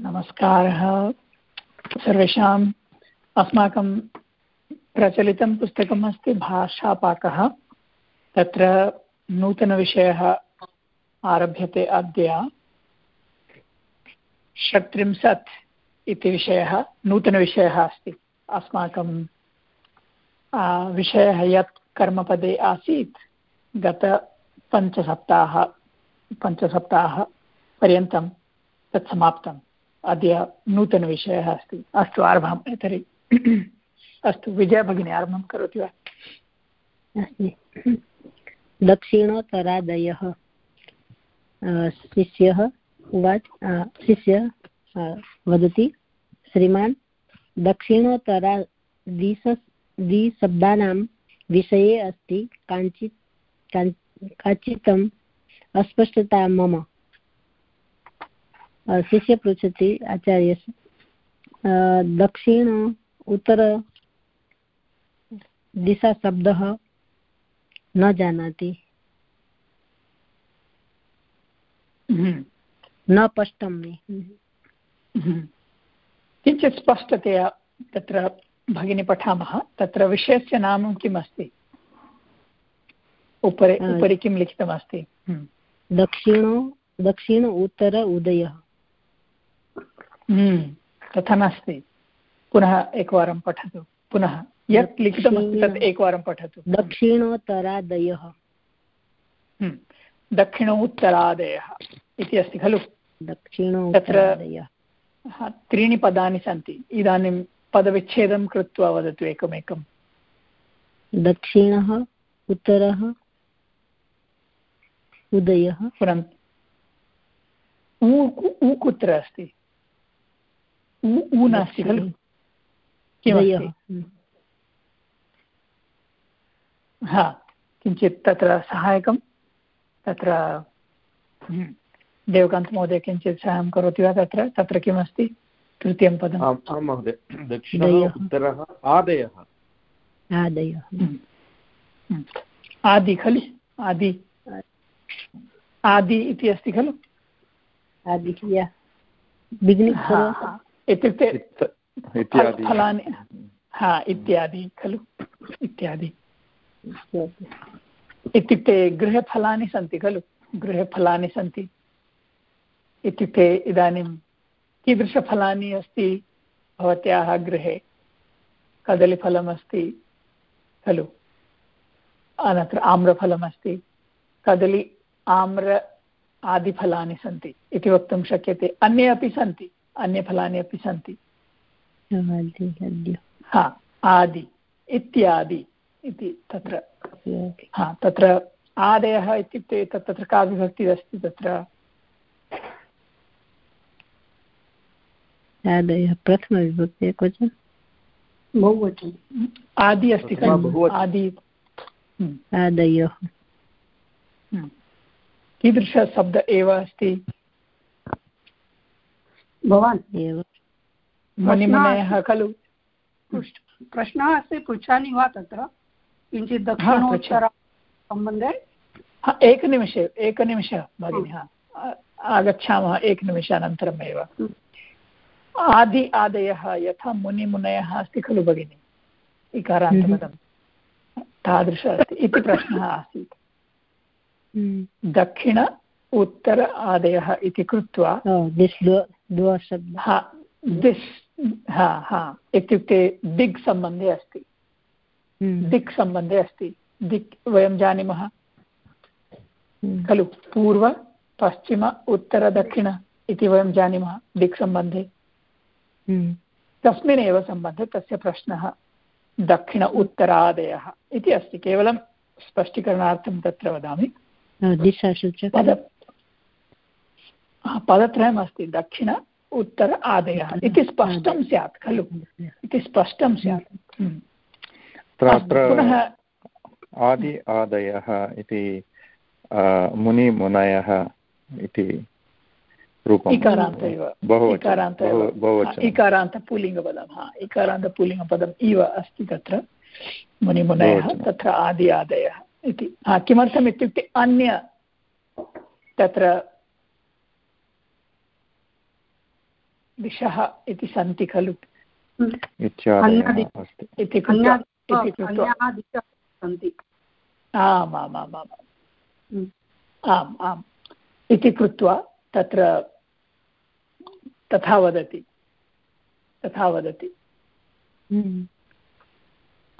नमस्कारः। सर्वेषाम् अस्माकं प्रचलितं पुस्तकम् अस्ति भाषापाकः तत्र नूतनविषयः आरभ्यते अद्य। षट्त्रिंशत् इति विषयः, नूतनविषयः अस्ति। अस्माकं विषयः यत् कर्मपदे आसीत् गतपञ्चसप्ताह पञ्चसप्ताहपर्यन्तं तत् समाप्तम्। अद्य नूतनविषयः अस्ति। अस्तु आरभामहे तर्हि। अस्तु विजयभगिनी आरम्भं करोति वा? अस्ति। दक्षिणोत्तरादयः। शिष्यः उवाच शिष्य वदति, श्रीमान् दक्षिणोत्तरा द्विश द्विशब्दानां विषये अस्ति, काञ्चित् काचित् अस्पष्टता मम। शिष्य पृच्छति आचार्य दक्षिण उत्तर दिशाशब्दः न जानाति हम्म। न स्पष्टं मे हम्म। किञ्चित् स्पष्टतया तत्र भगिनी पठामः तत्र विषयस्य नाम किम् अस्ति उपरि उपरि किं लिखितमस्ति हम्म। दक्षिणो दक्षिण उत्तर उदयः तथा नास्ति। पुनः एकवारं पठतु। पुनः यत् लिखितमस्ति तत् एकवारं पठतु। दक्षिणोत्तरादयः हम्म। दक्षिणोत्तरादयः इति अस्ति खलु? तत्र त्रीणि पदानि सन्ति। इदानीं पदविच्छेदं कृत्वा वदतु एकमेकं दक्षिणः उत्तरः उदयः। पुनः उ कुत्र अस्ति? उ नास्ति खलु? किमस्ति हा किञ्चित् तत्र सहायकं तत्र देवकान्तमहोदय किञ्चित् साहाय्यं करोति वा तत्र? तत्र किमस्ति? तृतीयं पदम्। आं महोदय। दक्षिणः उत्तरः आदयः। आदयः। आदि खलु? आदि। आदि इति अस्ति खलु? आदि इत्युक्ते फलानि हा इत्यादि खलु इत्यादि। इत्युक्ते गृहफलानि सन्ति खलु गृहफलानि सन्ति। इत्युक्ते इदानीं कीदृशफलानि अस्ति? भवत्याः गृहे कदलीफलमस्ति खलु। अनन्तरम् आम्रफलमस्ति कदली आम्र आदिफलानि सन्ति इति वक्तुं शक्यते। अन्ये अपि सन्ति। अन्यफलानि अपि सन्ति। हा आदि इत्यादि इति तत्र। हा तत्र आदयः इत्युक्ते तत् तत्र का विभक्तिः अस्ति तत्र। आदयः प्रथमविभक्तिः क्वचित् बहुवचनं। आदि अस्ति खलु। आदि। आदयः। हम्म। कीदृशशब्द एव अस्ति? भवान्। एव। मुनिमुनयः खलु। प्रश्नः अस्ति पृच्छामि वा तत्र? किञ्चित् दक्षिणोत्तर सम्बन्धे? एकनिमिषे एकनिमिषः भगिनि हा। आगच्छामः एकनिमिषानन्तरमेव। आदि आदयः यथा मुनिमुनयः अस्ति खलु भगिनि? इकारान्तपदं। तादृश अस्ति। इति प्रश्नः आसीत्। दक्षिण उत्तर आदयः इति कृत्वा हा दिस् हा हा इत्युक्ते दिक् सम्बन्धे अस्ति। हम्म। दिक् सम्बन्धे अस्ति। दिक् वयं जानीमः? हम्म। खलु पूर्व पश्चिम उत्तरदक्षिण इति वयं जानीमः दिक् सम्बन्धे। हम्म। तस्मिन्नेव सम्बन्धे तस्य प्रश्नः दक्षिण उत्तरादयः इति अस्ति। केवलं स्पष्टीकरणार्थं तत्र वदामि। पद पदत्रयम् अस्ति दक्षिण उत्तर आदयः इति स्पष्टं स्यात् खलु? इति स्पष्टं स्यात्। पुनः आदि आदयः इति मुनिमुनयः इति रूपम्। इकारान्त एव इकारान्त इकारान्त हा इकारान्त पुल्लिङ्गपदम् इव अस्ति तत्र मुनिमुनयः तत्र आदि आदयः इति। हा किमर्थम् इत्युक्ते अन्य तत्र दिशः इति सन्ति खलु। इति आम् आम् आम् आम् आम् आम्। इति कृत्वा तत्र तथा वदति। तथा वदति।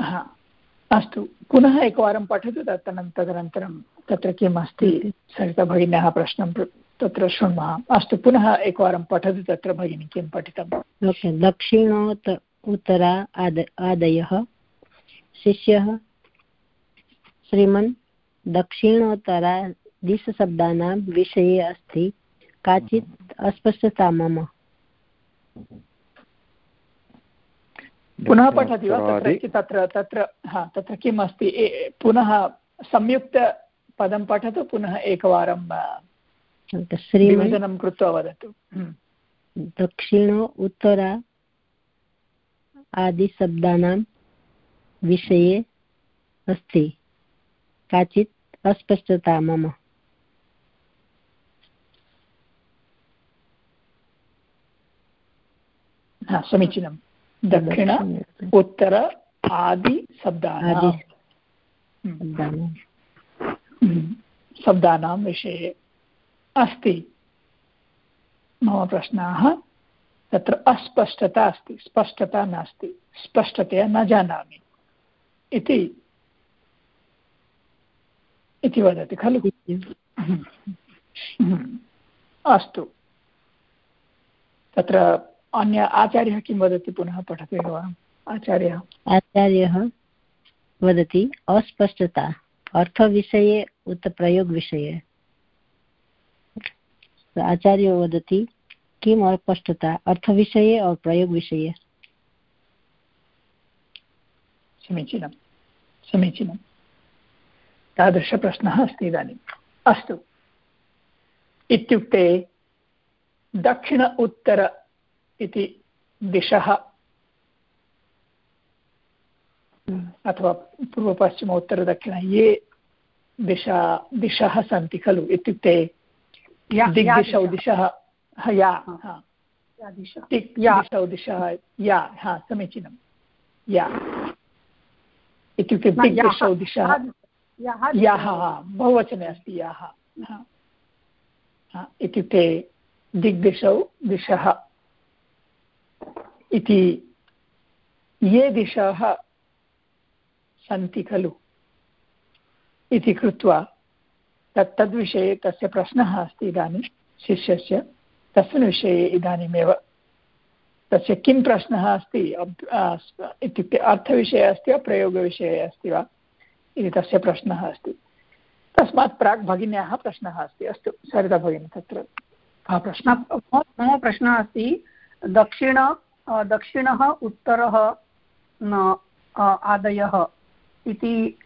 हा। अस्तु। पुनः एकवारं पठतु तदनं तदनन्तरं तत्र किम् अस्ति सरिताभगिन्याः प्रश्नं तत्र शृण्मः। अस्तु पुनः एकवारं पठतु तत्र भगिनी किं पठितं? दक्षिणोत् उत्तरा आद आदयः। शिष्यः श्रीमन् दक्षिणोत्तरा दिशशब्दानां विषये अस्ति। काचित् अस्पष्टता मम। पुनः पठति वा? तत्र तत्र तत्र हा तत्र किम् अस्ति पुनः संयुक्तपदं पठतु पुनः एकवारं श्रीवदनं कृत्वा वदतु। दक्षिणो उत्तरा आदिशब्दानां विषये अस्ति काचित् अस्पष्टता मम समीचीनं दक्षिण उत्तर आदि शब्दानां शब्दानां विषये अस्ति। मम प्रश्नाः तत्र अस्पष्टता अस्ति स्पष्टता नास्ति स्पष्टतया न जानामि। इति इति वदति खलु? अस्तु। तत्र अन्य आचार्यः किं वदति? पुनः पठतु एकवारम् आचार्यः। आचार्यः वदति अस्पष्टता अर्थविषये उत प्रयोगविषये। आचार्य वदति, किम् अस्पष्टता, अर्थविषये और् प्रयोगविषये? समीचीनं समीचीनं। तादृशप्रश्नः अस्ति इदानीम्। अस्तु। इत्युक्ते दक्षिण उत्तर इति दिशः अथवा पूर्वपश्चिम उत्तरदक्षिण ये दिशा, दिशः सन्ति खलु? इत्युक्ते दिग्दिशौ दिशः। या दिग्दिशौ दिशः। या। हा समीचीनं। या। इत्युक्ते दिग्दिशौ दिशः। याः बहुवचने अस्ति याः इत्युक्ते दिग्दिशौ दिशः। इति ये दिशाः सन्ति खलु? इति कृत्वा तत् तद्विषये तस्य प्रश्नः अस्ति इदानीं शिष्यस्य। तस्मिन् विषये इदानीमेव तस्य किं प्रश्नः अस्ति इत्युक्ते अर्थविषये अस्ति वा, प्रयोगविषये अस्ति वा इति तस्य प्रश्नः अस्ति। तस्मात् प्राक् भगिन्याः प्रश्नः अस्ति। अस्तु, सरिता भगिनी, तत्र प्रश्नः। मम प्रश्नः अस्ति, दक्षिण दक्षिणः उत्तरः आदयः इति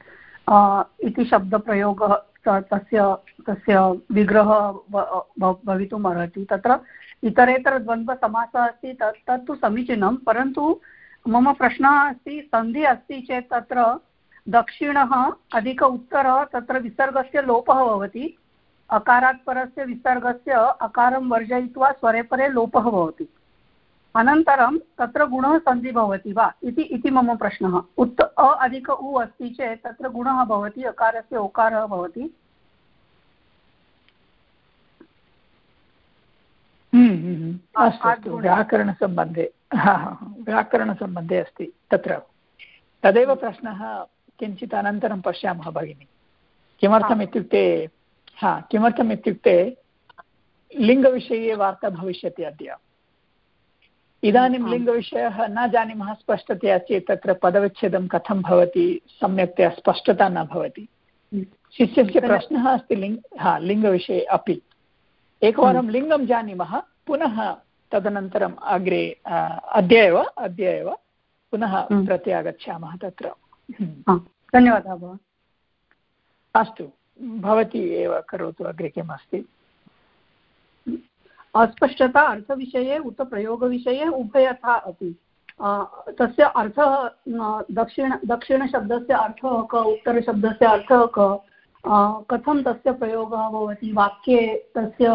इति शब्दप्रयोगः तस्य तस्य विग्रहः भवितुम् अर्हति। तत्र इतरेतरद्वन्द्वसमासः अस्ति तत् तत्तु समीचीनं, परन्तु मम प्रश्नः अस्ति, सन्धिः अस्ति चेत् तत्र दक्षिणः अधिक उत्तरः, तत्र विसर्गस्य लोपः भवति। अकारात् परस्य विसर्गस्य अकारं वर्जयित्वा स्वरे परे लोपः भवति। अनन्तरं तत्र गुणः सन्धि भवति वा इति इति मम प्रश्नः। उत् अ अधिक उ अस्ति चेत् तत्र गुणः भवति अकारस्य ओकारः भवति। हम्म, हम्म, हम्म। अस्तु व्याकरणसम्बन्धे। हा हा व्याकरणसम्बन्धे अस्ति तत्र। तदेव प्रश्नः किञ्चित् अनन्तरं पश्यामः भगिनि। किमर्थम् इत्युक्ते हा किमर्थम् इत्युक्ते लिङ्गविषये वार्ता भविष्यति अद्य। इदानीं लिङ्गविषयः न जानीमः स्पष्टतया चेत् तत्र पदविच्छेदं कथं भवति सम्यक्तया स्पष्टता न भवति। शिष्यस्य प्रश्नः अस्ति लिङ् हा लिङ्गविषये अपि। एकवारं लिङ्गं जानीमः पुनः तदनन्तरम् अग्रे अद्य एव अद्य एव पुनः प्रत्यागच्छामः तत्र। धन्यवादः भवान्। अस्तु भवती एव करोतु अग्रे किम् अस्ति अस्पष्टता अर्थविषये उत प्रयोगविषये उभयथा अपि। तस्य अर्थः दक्षिण, दक्षिणशब्दस्य अर्थः क, उत्तरशब्दस्य अर्थः क कथं तस्य प्रयोगः भवति, वाक्ये तस्य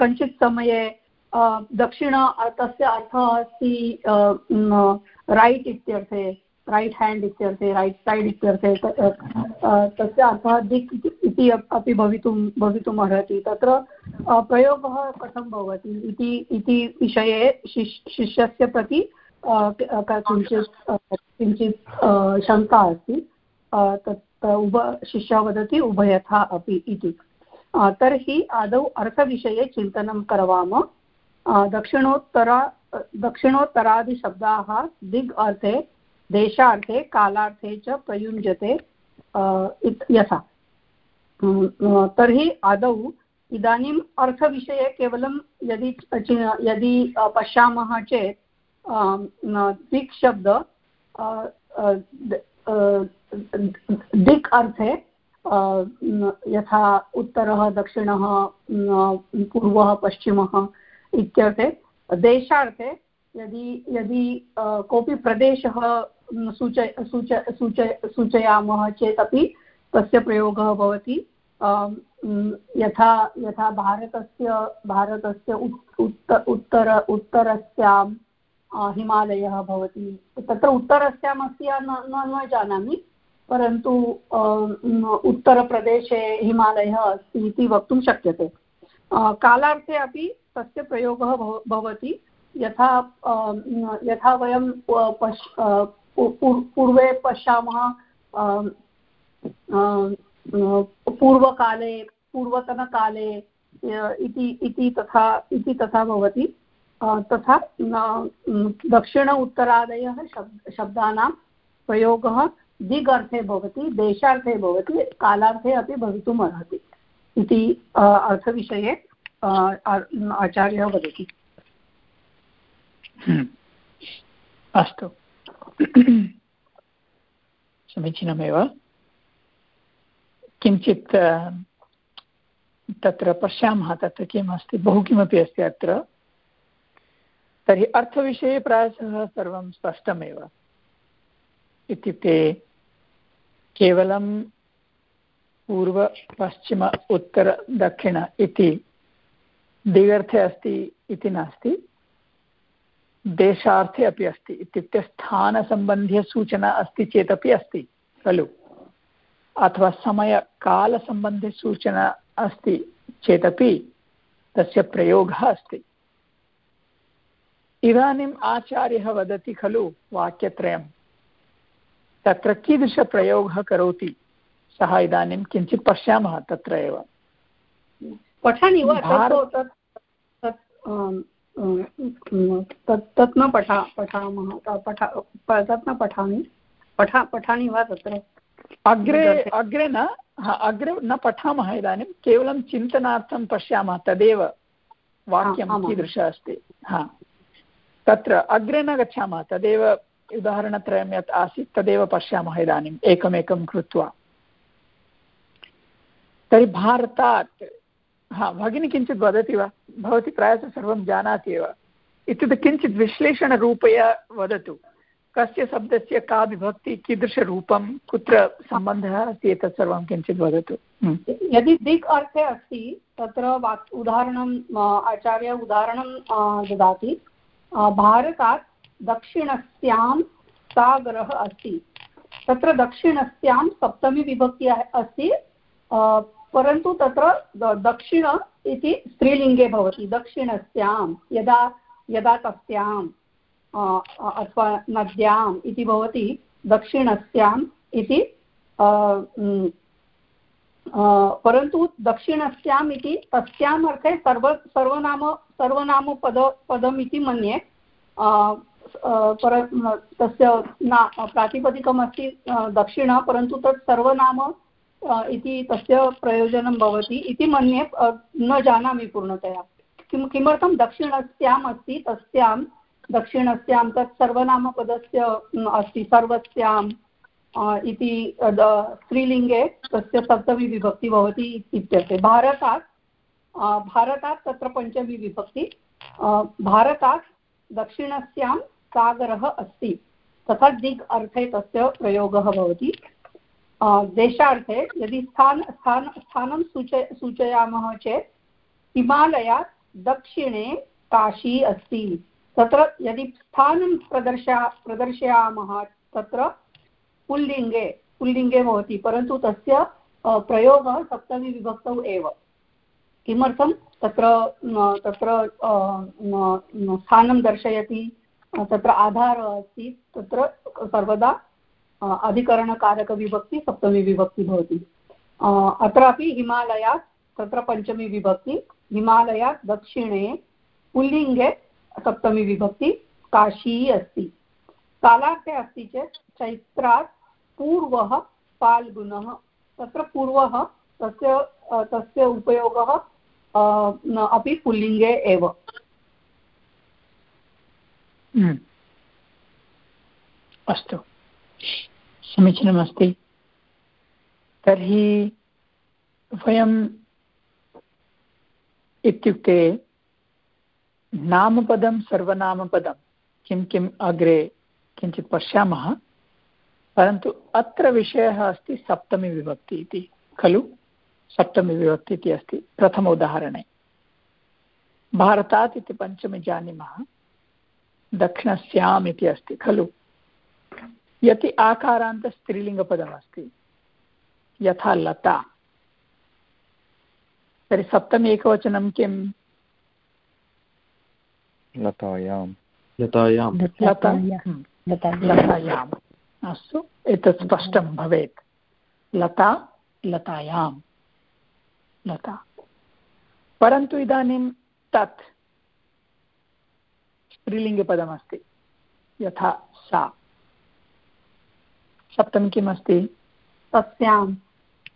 कञ्चित् समये दक्षिण, तस्य अर्थः अस्ति रैट् इत्यर्थे। रैट् हेण्ड् इत्यर्थे रैट् सैड् इत्यर्थे तस्य अर्थः दिक् इति अपि भवितुं, भवितुम् अर्हति। तत्र प्रयोगः कथं भवति इति इति विषये शिष्यस्य प्रति किञ्चित् किञ्चित् शङ्का अस्ति। तत् उभ, शिष्यः वदति उभयथा अपि इति। तर्हि आदौ अर्थविषये चिन्तनं करवाम। दक्षिणोत्तरा, दक्षिणोत्तरादिशब्दाः दिग् अर्थे देशार्थे, कालार्थे च प्रयुञ्जते यथा। तर्हि आदौ इदानीम् अर्थविषये केवलं यदि यदि पश्यामः चेत् दिक् शब्द दिक् अर्थे यथा उत्तरः, दक्षिणः पूर्वः, पश्चिमः इत्यर्थे, देशार्थे यदि यदि कोऽपि प्रदेशः सूचय सूच सूचय, सूचयामः चेत् अपि तस्य प्रयोगः भवति। यथा यथा भारतस्य भारतस्य उत् उत्तर उत्तरस्यां हिमालयः भवति। तत्र उत्तरस्याम् अस्ति न न जानामि, परन्तु उत्तरप्रदेशे हिमालयः अस्ति इति वक्तुं शक्यते। कालार्थे अपि तस्य प्रयोगः भवति। यथा यथा वयं पश् पूर्वे पश्यामः पूर्वकाले, पूर्वतनकाले इति इति तथा इति तथा भवति। तथा दक्षिण उत्तरादयः शब् शब्दानां प्रयोगः दिग् अर्थे भवति, देशार्थे भवति, कालार्थे अपि भवितुम् अर्हति। इति अर्थविषये आचार्यः वदति। हम्म। अस्तु। समीचीनमेव। किञ्चित् तत्र पश्यामः, तत्र किम् अस्ति बहु किमपि अस्ति अत्र। तर्हि अर्थविषये प्रायशः सर्वं स्पष्टमेव। इत्युक्ते केवलं पूर्व, पश्चिम, उत्तर, दक्षिण इति दिगर्थे अस्ति इति नास्ति। देशार्थे अपि अस्ति। इत्युक्ते स्थानसम्बन्ध्यसूचना अस्ति चेदपि अस्ति खलु? अथवा समयकालसम्बन्धिसूचना अस्ति चेदपि तस्य प्रयोगः अस्ति। इदानीम् आचार्यः वदति खलु वाक्यत्रयं तत्र कीदृशप्रयोगः करोति? सः इदानीं किञ्चित् पश्यामः तत्र एव। पठामि वा? तत् न पठा पठामः पठा तत् न पठामि। पठा पठामि वा तत्र? अग्रे अग्रे न अग्रे न पठामः इदानीं केवलं चिन्तनार्थं पश्यामः तदेव वाक्यं कीदृशः अस्ति। हा। तत्र अग्रे न गच्छामः तदेव उदाहरणत्रयं यत् आसीत् तदेव पश्यामः इदानीम् एकमेकं कृत्वा। तर्हि भारतात् हा, भगिनी किञ्चित् वदति वा? भवती प्रायशः सर्वं जानाति एव। इत्युक्ते किञ्चित् विश्लेषणरूपया वदतु। कस्य शब्दस्य का विभक्ति कीदृशरूपं, कुत्र सम्बन्धः अस्ति, एतत् सर्वं किञ्चित् वदतु। यदि दिक् अर्थे अस्ति, तत्र वाक् उदाहरणम् आचार्य उदाहरणं ददाति। भारतात् दक्षिणस्यां सागरः अस्ति। तत्र दक्षिणस्यां सप्तमी विभक्ति अस्ति। परन्तु तत्र दक्षिण इति स्त्रीलिङ्गे भवति, दक्षिणस्यां, यदा यदा तस्याम् अथवा नद्याम् इति भवति, दक्षिणस्याम् इति परन्तु दक्षिणस्याम् इति तस्याम् अर्थे सर्व, सर्वनाम, सर्वनामपद पदम् इति मन्ये पर, तस्य ना, प्रातिपदिकमस्ति दक्षिण, परन्तु तत् सर्वनाम इति तस्य प्रयोजनं भवति इति मन्ये न जानामि पूर्णतया। किं किमर्थं दक्षिणस्याम् अस्ति, तस्यां, दक्षिणस्यां तत् सर्वनामपदस्य अस्ति, सर्वस्याम् इति स्त्रीलिङ्गे तस्य सप्तमी विभक्ति भवति इत्यर्थे। भारतात् भारतात् तत्र पञ्चमी विभक्ति भारतात् दक्षिणस्यां सागरः अस्ति। तथा दिग् अर्थे तस्य प्रयोगः भवति। देशार्थे यदि स्थान स्थान, स्थानं सूचय सूचयामः चेत् हिमालयात् दक्षिणे काशी अस्ति। तत्र यदि स्थानं प्रदर्शा प्रदर्शयामः तत्र पुल्लिङ्गे पुल्लिङ्गे भवति, परन्तु तस्य प्रयोगः सप्तमीविभक्तौ एव। किमर्थं? तत्र तत्र स्थानं दर्शयति, तत्र आधारः अस्ति, तत्र सर्वदा अधिकरणकारकविभक्ति सप्तमीविभक्ति भवति। अत्रापि हिमालयात्, तत्र पञ्चमीविभक्ति, हिमालयात् दक्षिणे पुल्लिङ्गे सप्तमीविभक्ति, काशी अस्ति। कालार्थे अस्ति चेत् चैत्रात् पूर्वः फाल्गुनः, तत्र पूर्वः तस्य तस्य उपयोगः अपि पुल्लिङ्गे एव। हम्म। अस्तु। समीचीनमस्ति तर्हि वयम् इत्युक्ते नामपदं, सर्वनामपदं किं किम् अग्रे किञ्चित् पश्यामः, परन्तु अत्र विषयः अस्ति सप्तमीविभक्ति इति। खलु? सप्तमीविभक्ति इति अस्ति, प्रथम उदाहरणे। भारतात् इति पञ्चमे जानीमः। दक्षिणस्याम् इति अस्ति, खलु? यदि आकारान्तस्त्रीलिङ्गपदमस्ति यथा लता तर्हि सप्तमी एकवचनं किम् लतायां लतायां लतायाम्। अस्तु एतत् स्पष्टं भवेत्। लता लतायां लता। परन्तु इदानीं तत् स्त्रीलिङ्गपदमस्ति यथा सा। सप्तमी किम् अस्ति तस्यां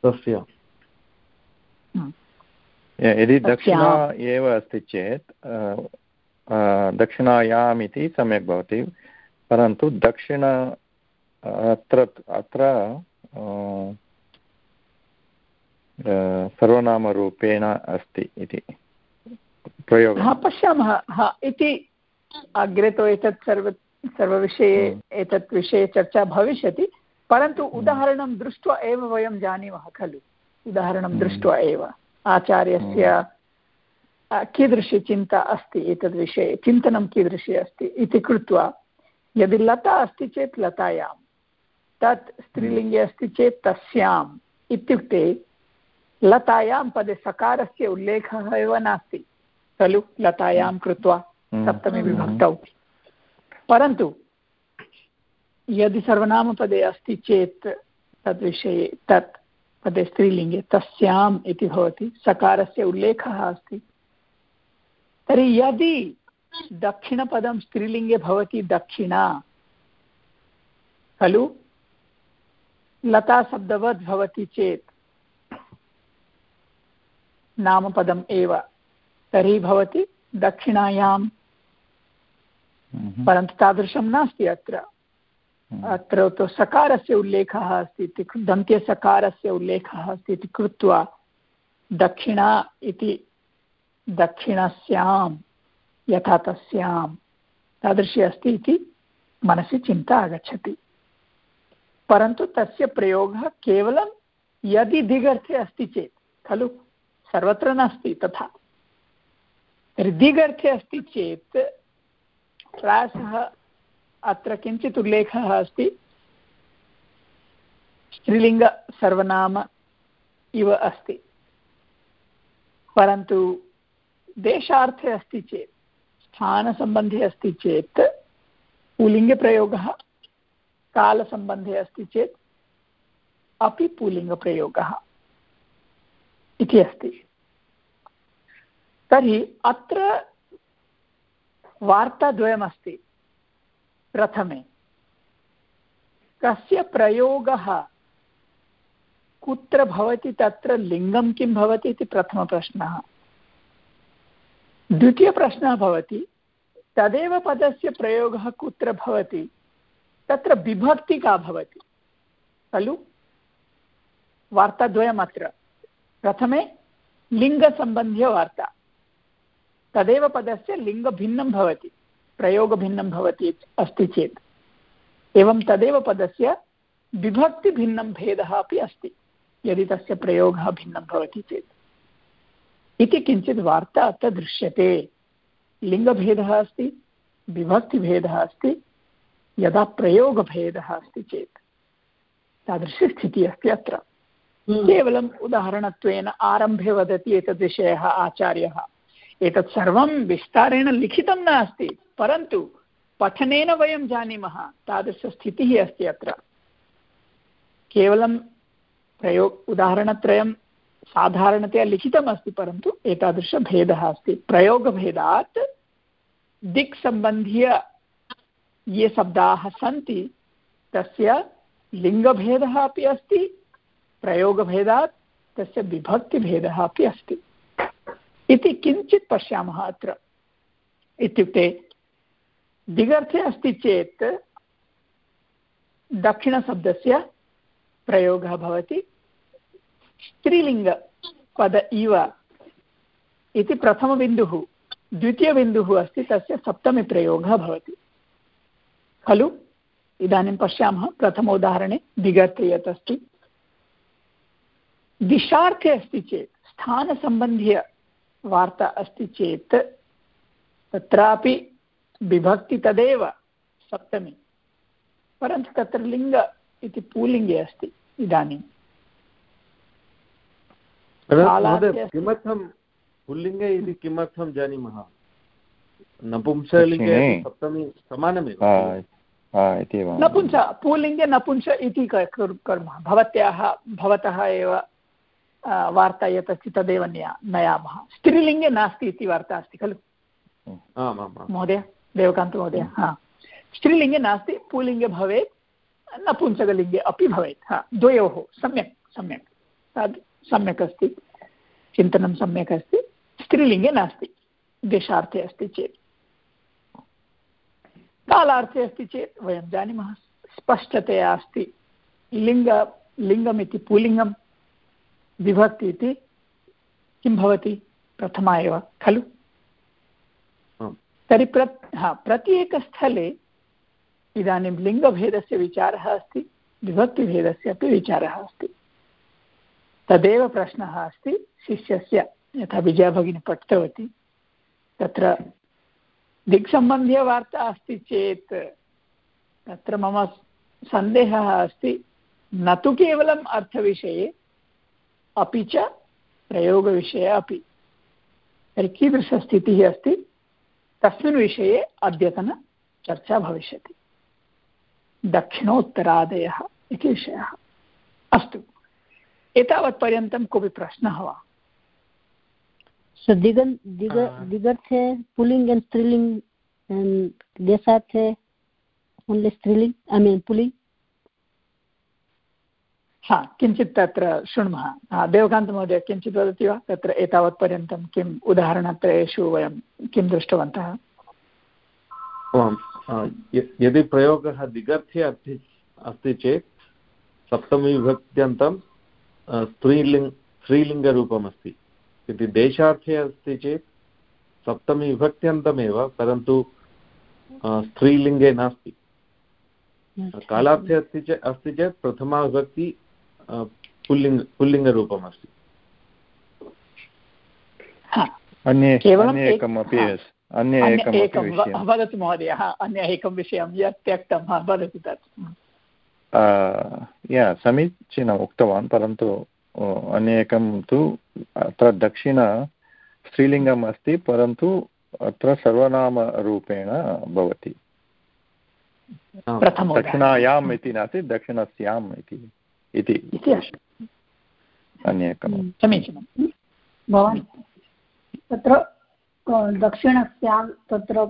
तस्य हम्म। यदि दक्षिणा एव अस्ति चेत् दक्षिणायाम् इति सम्यक् भवति परन्तु दक्षिण अत्र अत्र सर्वनामरूपेण अस्ति इति प्रयोगः। पश्यामः। हा इति अग्रे तु एतत् सर्व सर्वविषये हम्म। एतत् विषये चर्चा भविष्यति। परन्तु हम्म। उदाहरणं दृष्ट्वा एव वयं जानीमः खलु। उदाहरणं हम्म। दृष्ट्वा एव। आचार्यस्य कीदृशी चिन्ता अस्ति एतद्विषये चिन्तनं कीदृशी अस्ति? इति कृत्वा यदि लता अस्ति चेत् लतायां तत् स्त्रीलिङ्गे अस्ति चेत् तस्याम् इत्युक्ते लतायां पदे सकारस्य उल्लेखः एव नास्ति। खलु? लतायां कृत्वा सप्तमी विभक्तौ। परन्तु यदि सर्वनामपदे अस्ति चेत् तद्विषये तत् पदे स्त्रीलिङ्गे तस्याम् इति भवति सकारस्य उल्लेखः अस्ति। तर्हि यदि दक्षिणपदं स्त्रीलिङ्गे भवति दक्षिणा खलु? लताशब्दवद् भवति चेत् नामपदम् एव तर्हि भवति दक्षिणायां परन्तु तादृशं नास्ति अत्र। अत्र तु सकारस्य उल्लेखः अस्ति, इति दन्त्यसकारस्य उल्लेखः अस्ति इति कृत्वा दक्षिणा इति दक्षिणस्यां, यथा तस्यां तादृशी अस्ति इति मनसि चिन्ता आगच्छति। परन्तु तस्य प्रयोगः केवलं यदि दिगर्थे अस्ति चेत्, खलु? सर्वत्र नास्ति तथा। तर्हि दिगर्थे अस्ति चेत् प्रायशः अत्र किञ्चित् उल्लेखः अस्ति। स्त्रीलिङ्गसर्वनाम इव अस्ति। परन्तु देशार्थे अस्ति चेत्, स्थानसम्बन्धे अस्ति चेत्, पुलिङ्गप्रयोगः कालसम्बन्धे अस्ति चेत्, अपि पुलिङ्गप्रयोगः इति अस्ति। तर्हि अत्र वार्ताद्वयमस्ति। प्रथमे। कस्य प्रयोगः? कुत्र भवति, तत्र लिङ्गं किं भवति इति प्रथमप्रश्नः। द्वितीयप्रश्नः भवति, तदेव पदस्य प्रयोगः कुत्र भवति? तत्र विभक्ति का भवति? खलु? वार्ताद्वयम् अत्र प्रथमे, लिङ्गसम्बन्ध्यवार्ता। तदेव पदस्य लिङ्गभिन्नं भवति। प्रयोगभिन्नं भवति अस्ति चेत्। एवं तदेव पदस्य विभक्तिभिन्नं भेदः अपि अस्ति यदि तस्य प्रयोगः भिन्नं भवति चेत्। इति किञ्चित् वार्ता अत्र दृश्यते। लिङ्गभेदः अस्ति विभक्तिभेदः अस्ति यदा प्रयोगभेदः अस्ति चेत्। तादृशी स्थितिः अस्ति अत्र। हम्म। केवलम् उदाहरणत्वेन आरम्भे वदति एतद्विषयः आचार्यः। एतत् सर्वं विस्तारेण लिखितं नास्ति। परन्तु पठनेन वयं जानीमः, तादृशस्थितिः अस्ति अत्र। केवलं प्रयोग उदाहरणत्रयं साधारणतया लिखितमस्ति, परन्तु एतादृशभेदः अस्ति। प्रयोगभेदात् दिक्सम्बन्धीय ये शब्दाः सन्ति, तस्य लिङ्गभेदः अपि अस्ति, प्रयोगभेदात् तस्य विभक्तिभेदः अपि अस्ति। इति किञ्चित् पश्यामः अत्र। इत्युक्ते दिगर्थे अस्ति चेत् दक्षिणशब्दस्य प्रयोगः भवति। स्त्रीलिङ्गपद इव इति प्रथमबिन्दुः। द्वितीयबिन्दुः अस्ति, तस्य सप्तमीप्रयोगः भवति। खलु? इदानीं पश्यामः। प्रथम उदाहरणे, दिगर्थे यत् अस्ति दिशार्थे अस्ति चेत् स्थानसम्बन्धीयवार्ता अस्ति चेत्, तत्रापि विभक्ति तदेव सप्तमी। परन्तु तत्र लिङ्ग इति पुल्लिङ्गे अस्ति इदानीं। किमर्थं पुल्लिङ्गे इति किमर्थं जानीमः? नपुंसलिङ्गे सप्तमी समानमेव? नपुंस पुल्लिङ्गे नपुंस इति कुर्मः। भवत्याः भवतः एव वार्ता यत् अस्ति तदेव नयामः। स्त्रीलिङ्गे नास्ति इति वार्ता अस्ति खलु? महोदय? देवकान्तमहोदय हा। स्त्रीलिङ्गे नास्ति पुल्लिङ्गे भवेत् नपुंसकलिङ्गे अपि भवेत् हा। द्वयोः सम्यक् सम्यक्। तद् सम्यक् अस्ति चिन्तनं सम्यक् अस्ति स्त्रीलिङ्गे नास्ति देशार्थे अस्ति चेत्। कालार्थे अस्ति चेत् वयं जानीमः स्पष्टतया अस्ति लिङ्ग लिङ्गमिति पुल्लिङ्गं विभक्ति इति किं भवति? प्रथमा एव खलु? तर्हि प्र, हा, प्रत्येकस्थले इदानीं लिङ्गभेदस्य विचारः अस्ति, विभक्तिभेदस्य अपि विचारः अस्ति। तदेव प्रश्नः अस्ति, शिष्यस्य यथा विजयभगिनी पठितवती, तत्र दिक्सम्बन्धीयवार्ता अस्ति चेत् तत्र मम सन्देहः अस्ति, न तु केवलम् अर्थविषये, अपि च प्रयोगविषये अपि। तर्हि कीदृशस्थितिः अस्ति? तस्मिन् विषये अद्यतन चर्चा भविष्यति। दक्षिणोत्तरादयः इति विषयः। अस्तु एतावत्पर्यन्तं कोऽपि प्रश्नः वा? दिगन् दिग दिगर्थे पुलिङ्ग् एण्ड् स्त्रीलिङ्ग् एण्ड् स्त्रीलिङ्ग् ऐ मीन् पुलिङ्ग् हा किञ्चित् तत्र शृण्मः। देवकान्तमहोदय किञ्चित् वदति वा? तत्र एतावत्पर्यन्तं किम् उदाहरणत्रयेषु वयं किं दृष्टवन्तः? यदि प्रयोगः दिगर्थे अस्ति अस्ति चेत् सप्तमीविभक्त्यन्तं स्त्रीलिङ्ग् स्त्रीलिङ्गरूपम् अस्ति यदि देशार्थे अस्ति चेत् सप्तमीविभक्त्यन्तमेव परन्तु स्त्रीलिङ्गे नास्ति। कालार्थे अस्ति चेत् अस्ति चेत् प्रथमा विभक्ति पुल्लिङ्ग पुल्लिङ्गरूपम् अस्ति अन्ये एकमपि अन्य एकं वदतु महोदय अन्य एकं विषयं यत् त्यक्तं वदतु तत् या समीचीनम् उक्तवान् परन्तु अन्येकं तु अत्र दक्षिण स्त्रीलिङ्गम् अस्ति परन्तु अत्र सर्वनामरूपेण भवति दक्षिणायाम् इति नास्ति दक्षिणस्याम् इति इति अन्येकं हम्म, समीचीनं। भवान् तत्र दक्षिणस्यां तत्र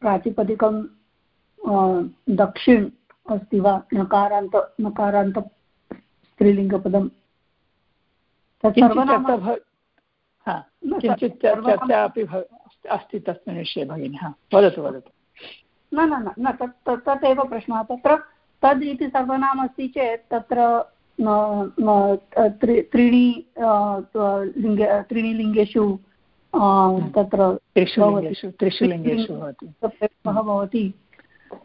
प्रातिपदिकं दक्षिण् अस्ति वा? नकारान्त नकारान्त स्त्रीलिङ्गपदं। किञ्चित् चर्चा अपि अस्ति तस्मिन् विषये भगिनि वदतु वदतु। न न न तत् तदेव प्रश्नः। तत्र तद् इति सर्वनाम अस्ति चेत् तत्र त्रीणि लिङ्गे त्रीणि लिङ्गेषु तत्र त्रिषु लिङ्गेषु भवति।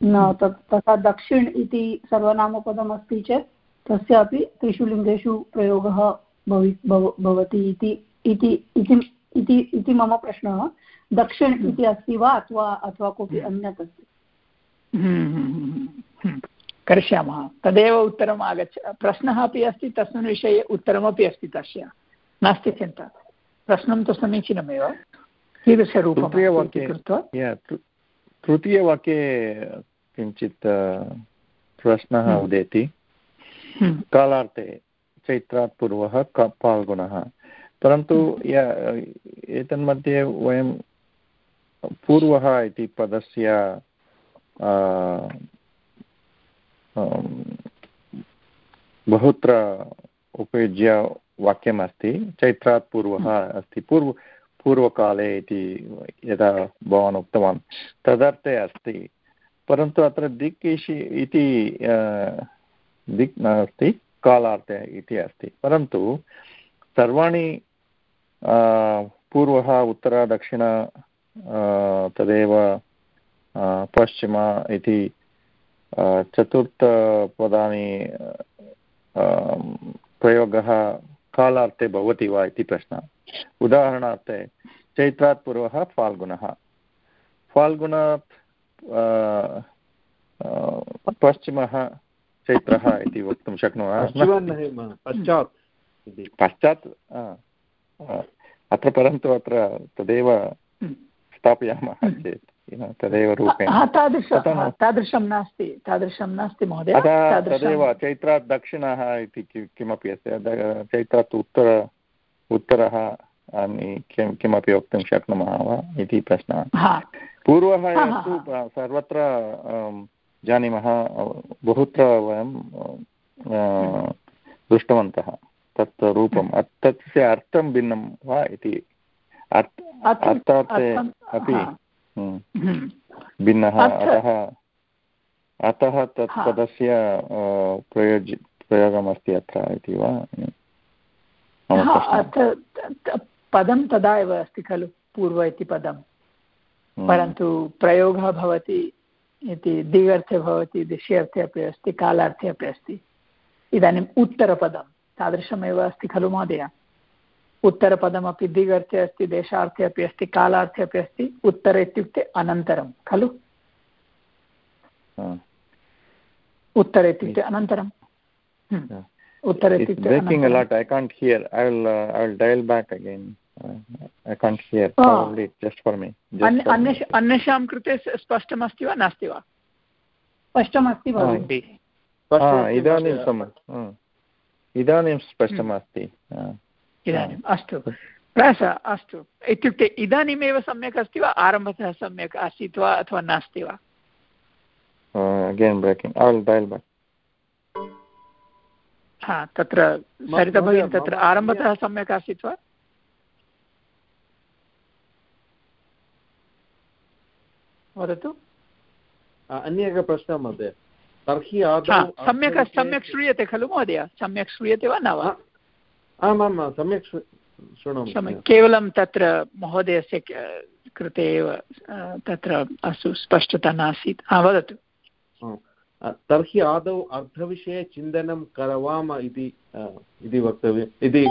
तथा दक्षिण् इति सर्वनामपदम् अस्ति चेत् तस्यापि त्रिषु लिङ्गेषु प्रयोगः भवि भवति इति इति मम प्रश्नः। दक्षिण् इति अस्ति वा अथवा अथवा कोऽपि अन्यत् अस्ति? करिष्यामः। तदेव उत्तरम् आगच्छ। प्रश्नः अपि अस्ति तस्मिन् विषये उत्तरमपि अस्ति तस्य। नास्ति चिन्ता। प्रश्नं तु समीचीनमेव। कीदृशरूपं कृत्वा तृतीयवाक्ये किञ्चित् प्रश्नः हम्म। उदेति। हम्म। कालार्थे चैत्रात् पूर्वः फाल्गुनः। परन्तु हम्म। एतन्मध्ये वयं पूर्वः इति पदस्य बहुत्र उपयुज्य वाक्यम् अस्ति चैत्रात् पूर्वः अस्ति। पूर्व पूर्वकाले इति यदा भवान् उक्तवान् तदर्थे अस्ति। परन्तु अत्र दिक् इति दिक् नास्ति कालार्थे इति अस्ति। परन्तु सर्वाणि पूर्वः उत्तर दक्षिण तदेव पश्चिम इति चतुर्थपदानि प्रयोगः कालार्थे भवति वा इति प्रश्नः। उदाहरणार्थे चैत्रात् पूर्वः फाल्गुनः फाल्गुनात् पश्चिमः चैत्रः इति वक्तुं शक्नुमः। पश्चात् पश्चात् अत्र परन्तु अत्र तदेव स्थापयामः हम्म। चेत्। तदेव रूपेण। तादृशं तादृशं नास्ति तादृशं नास्ति महोदय तदेव चैत्रात् दक्षिणः इति किमपि अस्ति चैत्रात् उत्तर उत्तरः किं किमपि वक्तुं शक्नुमः वा इति प्रश्नः। पूर्वः तु सर्वत्र जानीमः बहुत्र वयं दृष्टवन्तः तत् रूपं तस्य अर्थं भिन्नं वा इति? अर्थार्थे अपि। भिन्नः अतः अतः तत् पदस्य प्रयोज प्रयोगमस्ति अत्र इति वा? पदं तदा एव अस्ति खलु पूर्व इति पदं। हम्म। परन्तु प्रयोगः भवति इति दिगर्थे भवति दिश्यर्थे अपि अस्ति कालार्थे अपि अस्ति। इदानीम् उत्तरपदं तादृशमेव अस्ति खलु महोदय। उत्तरपदमपि दिगर्थे अस्ति देशार्थे अपि अस्ति कालार्थे अपि अस्ति उत्तर इत्युक्ते अनन्तरं खलु? उत्तर इत्युक्ते अनन्तरं। हम्म। उत्तर इत्युक्ते अन्येषां कृते स्पष्टमस्ति वा? नास्ति वा? स्पष्टमस्ति इदानीं इदानीं स्पष्टमस्ति। इदानीम् अस्तु। प्रयास अस्तु। इत्युक्ते इदानीमेव सम्यक् अस्ति वा? आरम्भतः सम्यक् आसीत् वा अथवा नास्ति वा? हा तत्र सरिता भगिनी तत्र आरम्भतः सम्यक् आसीत् वा? वदतु। अन्य एकः प्रश्नः महोदय। तर्हि सम्यक् सम्यक् श्रूयते खलु महोदय? सम्यक् श्रूयते वा न वा? आमां सम्यक् शृणोमि केवलं तत्र महोदयस्य कृते एव तत्र अस्तु स्पष्टता नासीत्। हा वदतु। तर्हि आदौ अर्थविषये चिन्तनं करवाम इति इति वक्तव्यम् इति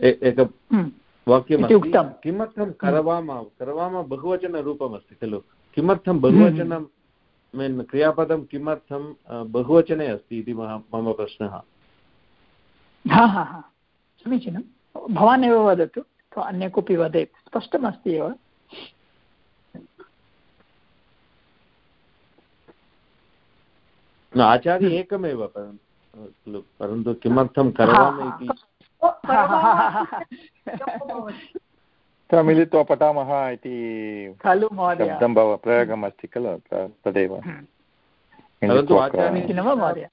एक हम्म। वाक्यम् किमर्थं करवाम? करवाम बहुवचनरूपमस्ति खलु। किमर्थं बहुवचनं मीन् क्रियापदं किमर्थं बहुवचने अस्ति इति मम प्रश्नः। हा हा हा. समीचीनं. भवान् एव वदतु अथवा अन्य कोऽपि वदेत्. स्पष्टमस्ति एव. आचार्य एकमेव खलु परन्तु किमर्थं करोमि इति? मिलित्वा पठामः इति खलु महोदय. प्रयोगम् अस्ति खलु तदेव. परन्तु आचार्य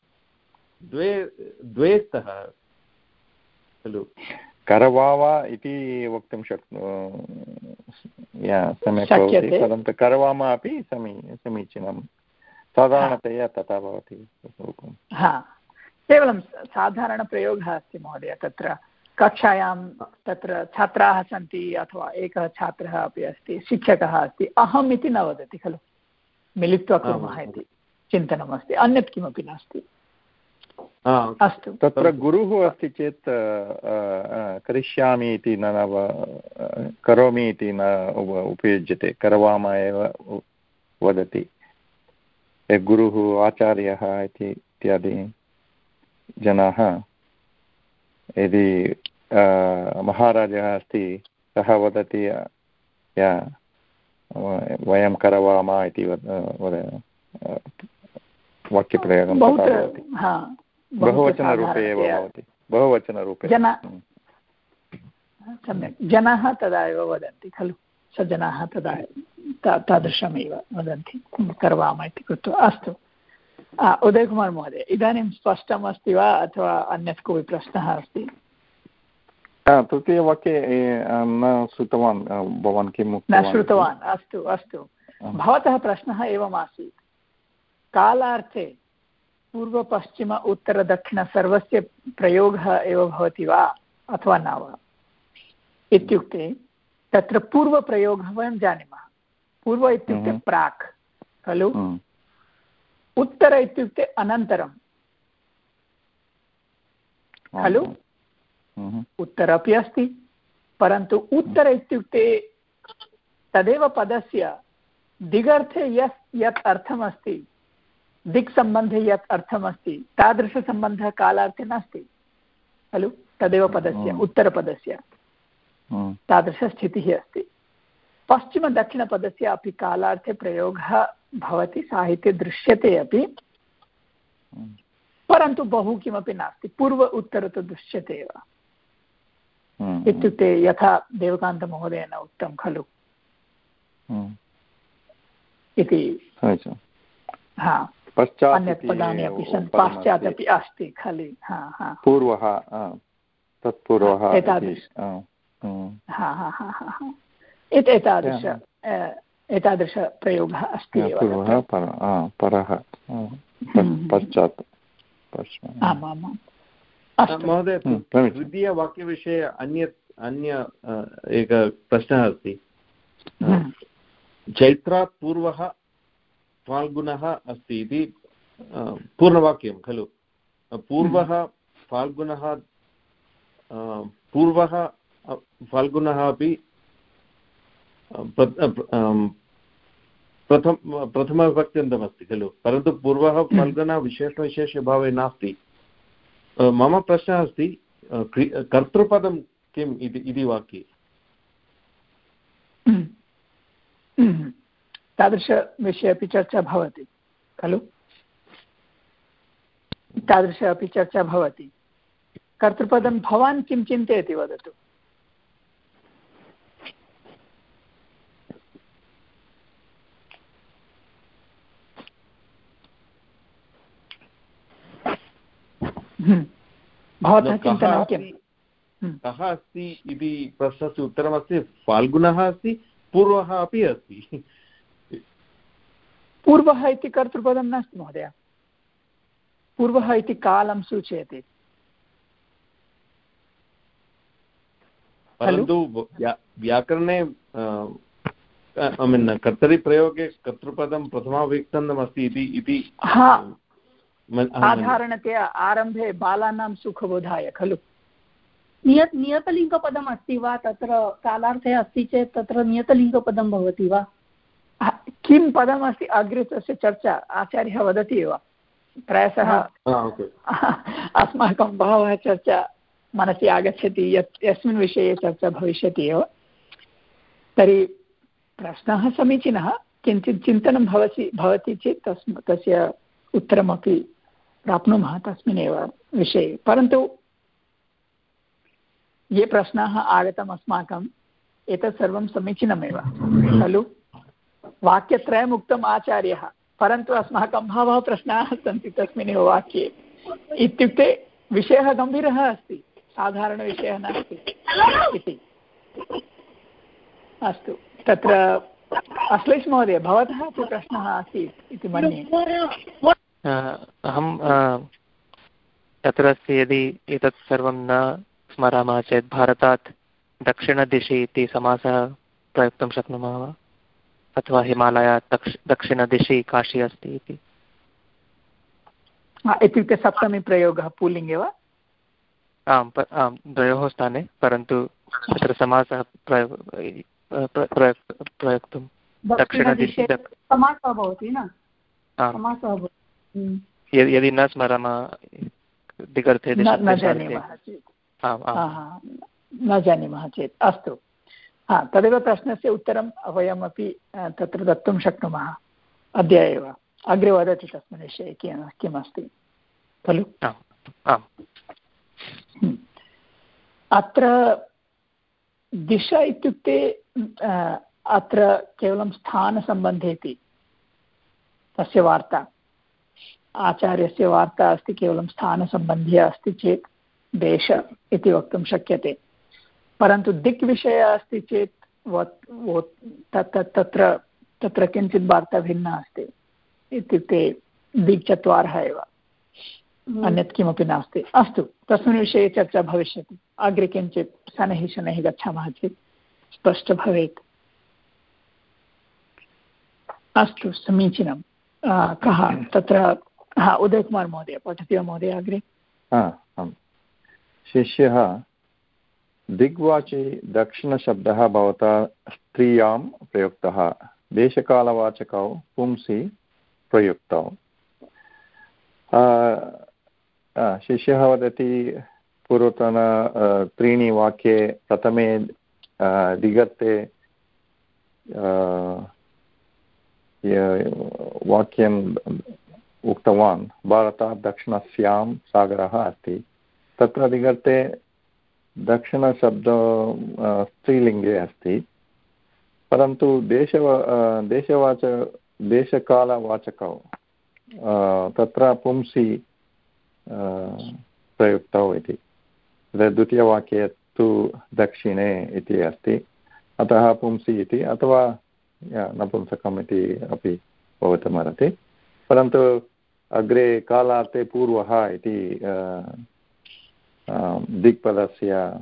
द्वे द्वे स्तः खलु। करवावा इति वक्तुं शक्नु सम्यक् भवति परन्तु करवाम अपि समी समीचीनं। साधारणतया तथा भवति हा। केवलं साधारणप्रयोगः अस्ति महोदय तत्र कक्षायां तत्र छात्राः सन्ति अथवा एकः छात्रः अपि अस्ति शिक्षकः अस्ति अहम् इति न वदति खलु। मिलित्वा कुर्मः इति चिन्तनमस्ति अन्यत् किमपि नास्ति। अस्तु. तत्र गुरुः अस्ति चेत् करिष्यामि इति न करोमि इति न उपयुज्यते. करवाम एव वदति. गुरुः आचार्यः इति इत्यादि जनाः. यदि महाराजः अस्ति सः वदति या वयं करवाम इति वाक्यप्रयोगं बहुवचनरूपे एव भवति। बहुवचनरूपे। हम्म। सम्यक्। जनाः तदा एव वदन्ति खलु। स जनाः तदा तादृशमेव वदन्ति। करवाम इति कृत्वा। अस्तु। उदयकुमार् महोदय इदानीं स्पष्टम् अस्ति वा? अथवा अन्यत् कोऽपि प्रश्नः अस्ति? तृतीयवाक्ये न श्रुतवान्। भवान् किम् न श्रुतवान्। अस्तु अस्तु। भवतः प्रश्नः एवमासीत्। कालार्थे पूर्वपश्चिम उत्तरदक्षिण सर्वस्य प्रयोगः एव भवति वा अथवा न वा? इत्युक्ते तत्र पूर्वप्रयोगः वयं जानीमः। पूर्व इत्युक्ते हम्म। प्राक् खलु? हम्म। उत्तर इत्युक्ते अनन्तरं। खलु? हम्म। उत्तर अपि अस्ति परन्तु उत्तर इत्युक्ते तदेव पदस्य दिगर्थे यत् यत् अर्थमस्ति। दिक्सम्बन्धे यत् अर्थमस्ति तादृशसम्बन्धः कालार्थे नास्ति। खलु? तदेव पदस्य उत्तरपदस्य। तादृशस्थितिः अस्ति। पश्चिमदक्षिणपदस्य अपि कालार्थे प्रयोगः भवति साहित्ये दृश्यते अपि। परन्तु बहु किमपि नास्ति पूर्व उत्तर तु दृश्यते एव। इत्युक्ते यथा देवकान्तमहोदयेन उक्तं खलु? इति। हा। अन्यत् पदानि अपि सन्ति पाश्चात् अपि अस्ति खलु हा हा। पूर्वः तत्पूर्वः एतादृश। एतादृश एतादृशप्रयोगः अस्ति परः पश्चात् आमामाम् महोदय तृतीयवाक्यविषये अन्यत् अन्य एकः प्रश्नः अस्ति। चैत्रात् पूर्वः फाल्गुनः अस्ति इति पूर्णवाक्यं खलु? पूर्वः फाल्गुनः पूर्वः फाल्गुनः अपि प्रथम प्रथमविभक्त्यन्तमस्ति खलु? परन्तु पूर्वः फाल्गुनः विशेषविशेषभावे नास्ति। मम प्रश्नः अस्ति कर्तृपदं किम् इति वाक्ये? तादृशविषये अपि चर्चा भवति खलु? तादृश अपि चर्चा भवति। कर्तृपदं भवान् किं चिन्तयति वदतु? हम्म। भवतः चिन्तनं किम्? हम्म। कः अस्ति इति प्रश्नस्य उत्तरमस्ति फाल्गुनः अस्ति पूर्वः अपि अस्ति। पूर्वः इति कर्तृपदं नास्ति महोदय। पूर्वः इति कालं सूचयति। परन्तु व्याकरणे ऐ मीन् कर्तरिप्रयोगे कर्तृपदं प्रथमाविक्तन्तमस्ति इति साधारणतया आरम्भे बालानां सुखबोधाय खलु। नियत् नियतलिङ्गपदम् अस्ति वा? तत्र कालार्थे अस्ति चेत् तत्र नियतलिङ्गपदं भवति वा? किं पदमस्ति अग्रे तस्य चर्चा आचार्यः वदति एव। प्रायशः अस्माकं बहवः चर्चा मनसि आगच्छति यत् यस्मिन् विषये चर्चा भविष्यति एव। तर्हि प्रश्नः समीचीनः किञ्चित् चिन्तनं भवति भवति चेत् तस् तस्य उत्तरमपि प्राप्नुमः तस्मिन्नेव विषये। परन्तु ये प्रश्नाः आगतम् अस्माकम् एतत् सर्वं समीचीनमेव खलु? वाक्यत्रयम् उक्तम् आचार्यः। परन्तु अस्माकं बहवः प्रश्नाः सन्ति तस्मिन्नेव वाक्ये। इत्युक्ते विषयः गम्भीरः अस्ति साधारणविषयः नास्ति। इति। अस्तु, तत्र अश्लेष महोदय, भवतः अपि प्रश्नः आसीत् इति मन्ये। अहं तत्र अस्ति यदि एतत् सर्वं न स्मरामः चेत् भारतात् दक्षिणदिशि इति समासः प्रयोक्तुं शक्नुमः वा? अथवा हिमालय दक्ष दक्षिणदिशि काशी अस्ति इति। इत्युक्ते सप्तमी प्रयोगः पुल्लिङ्गे वा? आम् आम् द्वयोः स्थाने परन्तु तत्र समासः प्रयोक्तुं। दक्षिणदिशि समासः भवति न? यदि न स्मरामः दिगर्थे न जानीमः न जानीमः चेत्। अस्तु। हा तदेव प्रश्नस्य उत्तरं वयमपि तत्र दत्तुं शक्नुमः। अद्य एव। अग्रे वदति तस्मिन् विषये किं किमस्ति? खलु? हम्म। अत्र दिशा इत्युक्ते अत्र केवलं स्थानसम्बन्धे इति तस्य वार्ता। आचार्यस्य वार्ता अस्ति केवलं स्थानसम्बन्धी अस्ति चेत् देश इति वक्तुं शक्यते। परन्तु दिक् विषयः अस्ति चेत् तत्र तत्र किञ्चित् वार्ता भिन्ना अस्ति। इत्युक्ते दिक् चत्वारः एव। हम्म। अन्यत् किमपि नास्ति। अस्तु तस्मिन् विषये चर्चा भविष्यति। अग्रे किञ्चित् शनैः शनैः गच्छामः चेत् स्पष्ट भवेत्। अस्तु समीचीनं। कः? तत्र हा उदयकुमार् महोदय पठति वा महोदय अग्रे? शिष्यः दिग्वाचे दक्षिणशब्दः भवता स्त्रियाँ प्रयुक्तः। देशकालवाचकौ पुंसि प्रयुक्तौ। शिष्यः वदति पूर्वतन त्रीणि वाक्ये प्रथमे दिगत्ते वाक्यम् उक्तवान्। भारतात् दक्षिणस्यां सागरः अस्ति। तत्र दिगर्ते दक्षिणशब्द स्त्रीलिङ्गे अस्ति परन्तु देशवा देशवाच देशकालवाचकौ तत्र पुंसि प्रयुक्तौ इति द्वितीयवाक्ये तु दक्षिणे इति अस्ति अतः पुंसि इति अथवा नपुंसकम् इति अपि भवितुमर्हति परन्तु अग्रे कालार्थे पूर्वः इति दिक्पदस्य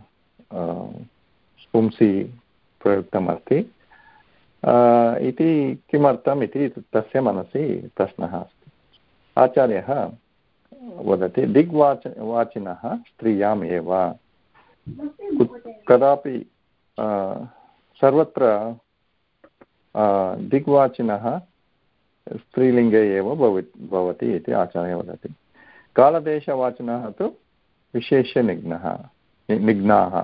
पुंसि प्रयुक्तमस्ति। इति किमर्थम् इति तस्य मनसि प्रश्नः अस्ति। आचार्यः वदति, दिग्वाच, वाचिनः स्त्रियाम् एव। कदापि सर्वत्र दिग्वाचिनः स्त्रीलिङ्गे एव भवि, भवति इति आचार्यः वदति। कालदेशवाचिनः तु विशेषनिघ्नः निघ्नाः।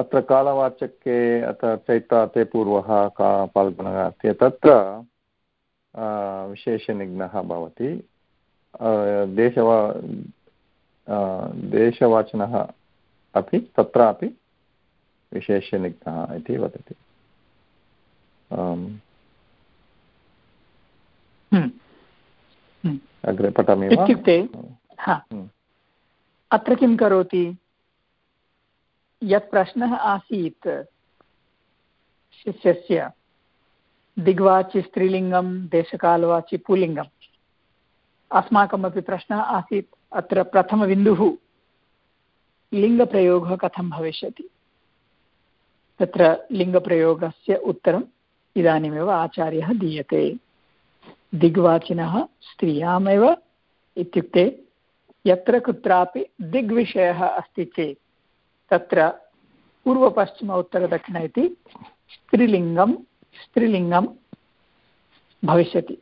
अत्र कालवाचके अत्र चैत्राते पूर्वः का अस्ति तत्र विशेषनिघ्नः भवति। देशवा देशवाचिनः अपि तत्रापि विशेषनिघ्नः इति वदति। हम्म। हम्म। अग्रे पठामि इत्युक्ते हम्म। अत्र किं करोति? यत् प्रश्नः आसीत्, शिष्यस्य दिग्वाचि स्त्रीलिङ्गं, देशकालवाचि पुल्लिङ्गम्। अस्माकमपि प्रश्नः आसीत्, अत्र प्रथमबिन्दुः, लिङ्गप्रयोगः कथं भविष्यति? तत्र लिङ्गप्रयोगस्य उत्तरम् इदानीमेव आचार्यः दीयते। दिग्वाचिनः स्त्रियामेव इत्युक्ते यत्र कुत्रापि दिग्विषयः अस्ति चेत्, तत्र पूर्वपश्चिम उत्तरदक्षिण इति स्त्रीलिङ्गं स्त्रीलिङ्गं भविष्यति।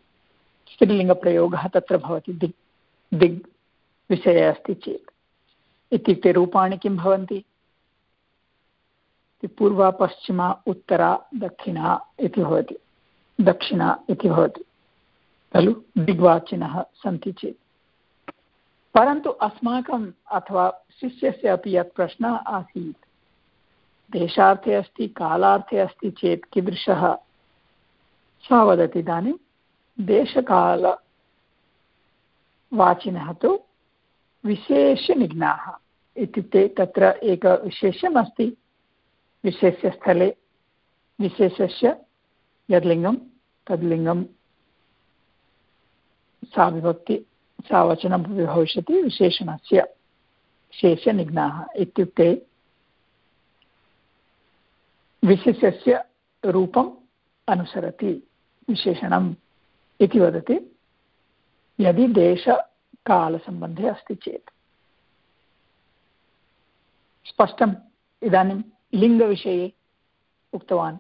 स्त्रीलिङ्गप्रयोगः तत्र भवति, दिग् दिग् विषये अस्ति चेत्। इत्युक्ते रूपाणि किं भवन्ति? पूर्वा, पश्चिमा, उत्तरा, दक्षिणा इति भवति। दक्षिणा इति भवति। खलु? दिग्वाचिनः सन्ति चेत्। परन्तु अस्माकम् अथवा शिष्यस्य अपि यत् प्रश्नः आसीत्, देशार्थे अस्ति, कालार्थे अस्ति चेत् कीदृशः? सः वदति इदानीं देशकालवाचिनः तु विशेषनिघ्नाः। इत्युक्ते तत्र एकविशेष्यमस्ति विशेष्यस्थले विशेषस्य यद् लिङ्गं तद् लिङ्गं सा विभक्ति सा वचनमपि भविष्यति। विशेषणस्य विशेषनिघ्नाः इत्युक्ते विशेषस्य रूपं अनुसरति विशेषणम् इति वदति। यदि देशकालसम्बन्धे अस्ति चेत्। स्पष्टम् इदानीं लिङ्गविषये उक्तवान्।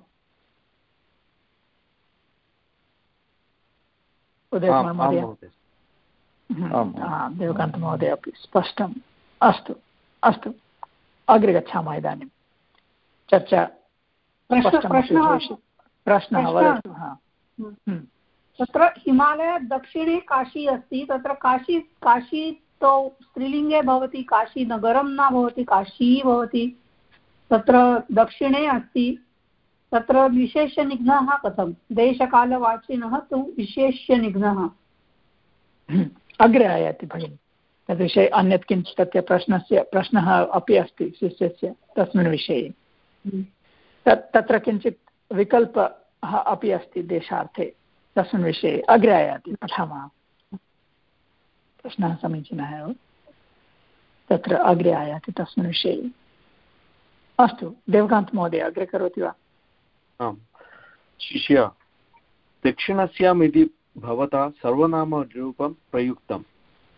उदयकुमार् महोदय। देवकान्तमहोदय अपि स्पष्टम्। अस्तु अस्तु। अग्रे गच्छामः इदानीं। चर्चा प्रश्नः वदतु हम्म। तत्र हिमालयदक्षिणे काशी अस्ति। तत्र काशी काशी तु स्त्रीलिङ्गे भवति काशीनगरं न भवति काशी भवति। तत्र दक्षिणे अस्ति। तत्र विशेषनिघ्नः कथं? देशकालवाचिनः तु विशेष्यनिघ्नः? हम्म। अग्रे आयाति भगिनि तद्विषये अन्यत् किञ्चित् तस्य प्रश्नस्य प्रश्नः अपि अस्ति शिष्यस्य तस्मिन् विषये। तत् तत्र किञ्चित् विकल्पः अपि अस्ति देशार्थे तस्मिन् विषये। अग्रे आयाति पठामः। प्रश्नः समीचीनः एव। तत्र अग्रे आयाति तस्मिन् विषये। अस्तु देवकान्तमहोदय अग्रे करोति वा? आम्। शिष्य दक्षिणस्याम् इति भवता सर्वनामरूपं प्रयुक्तं।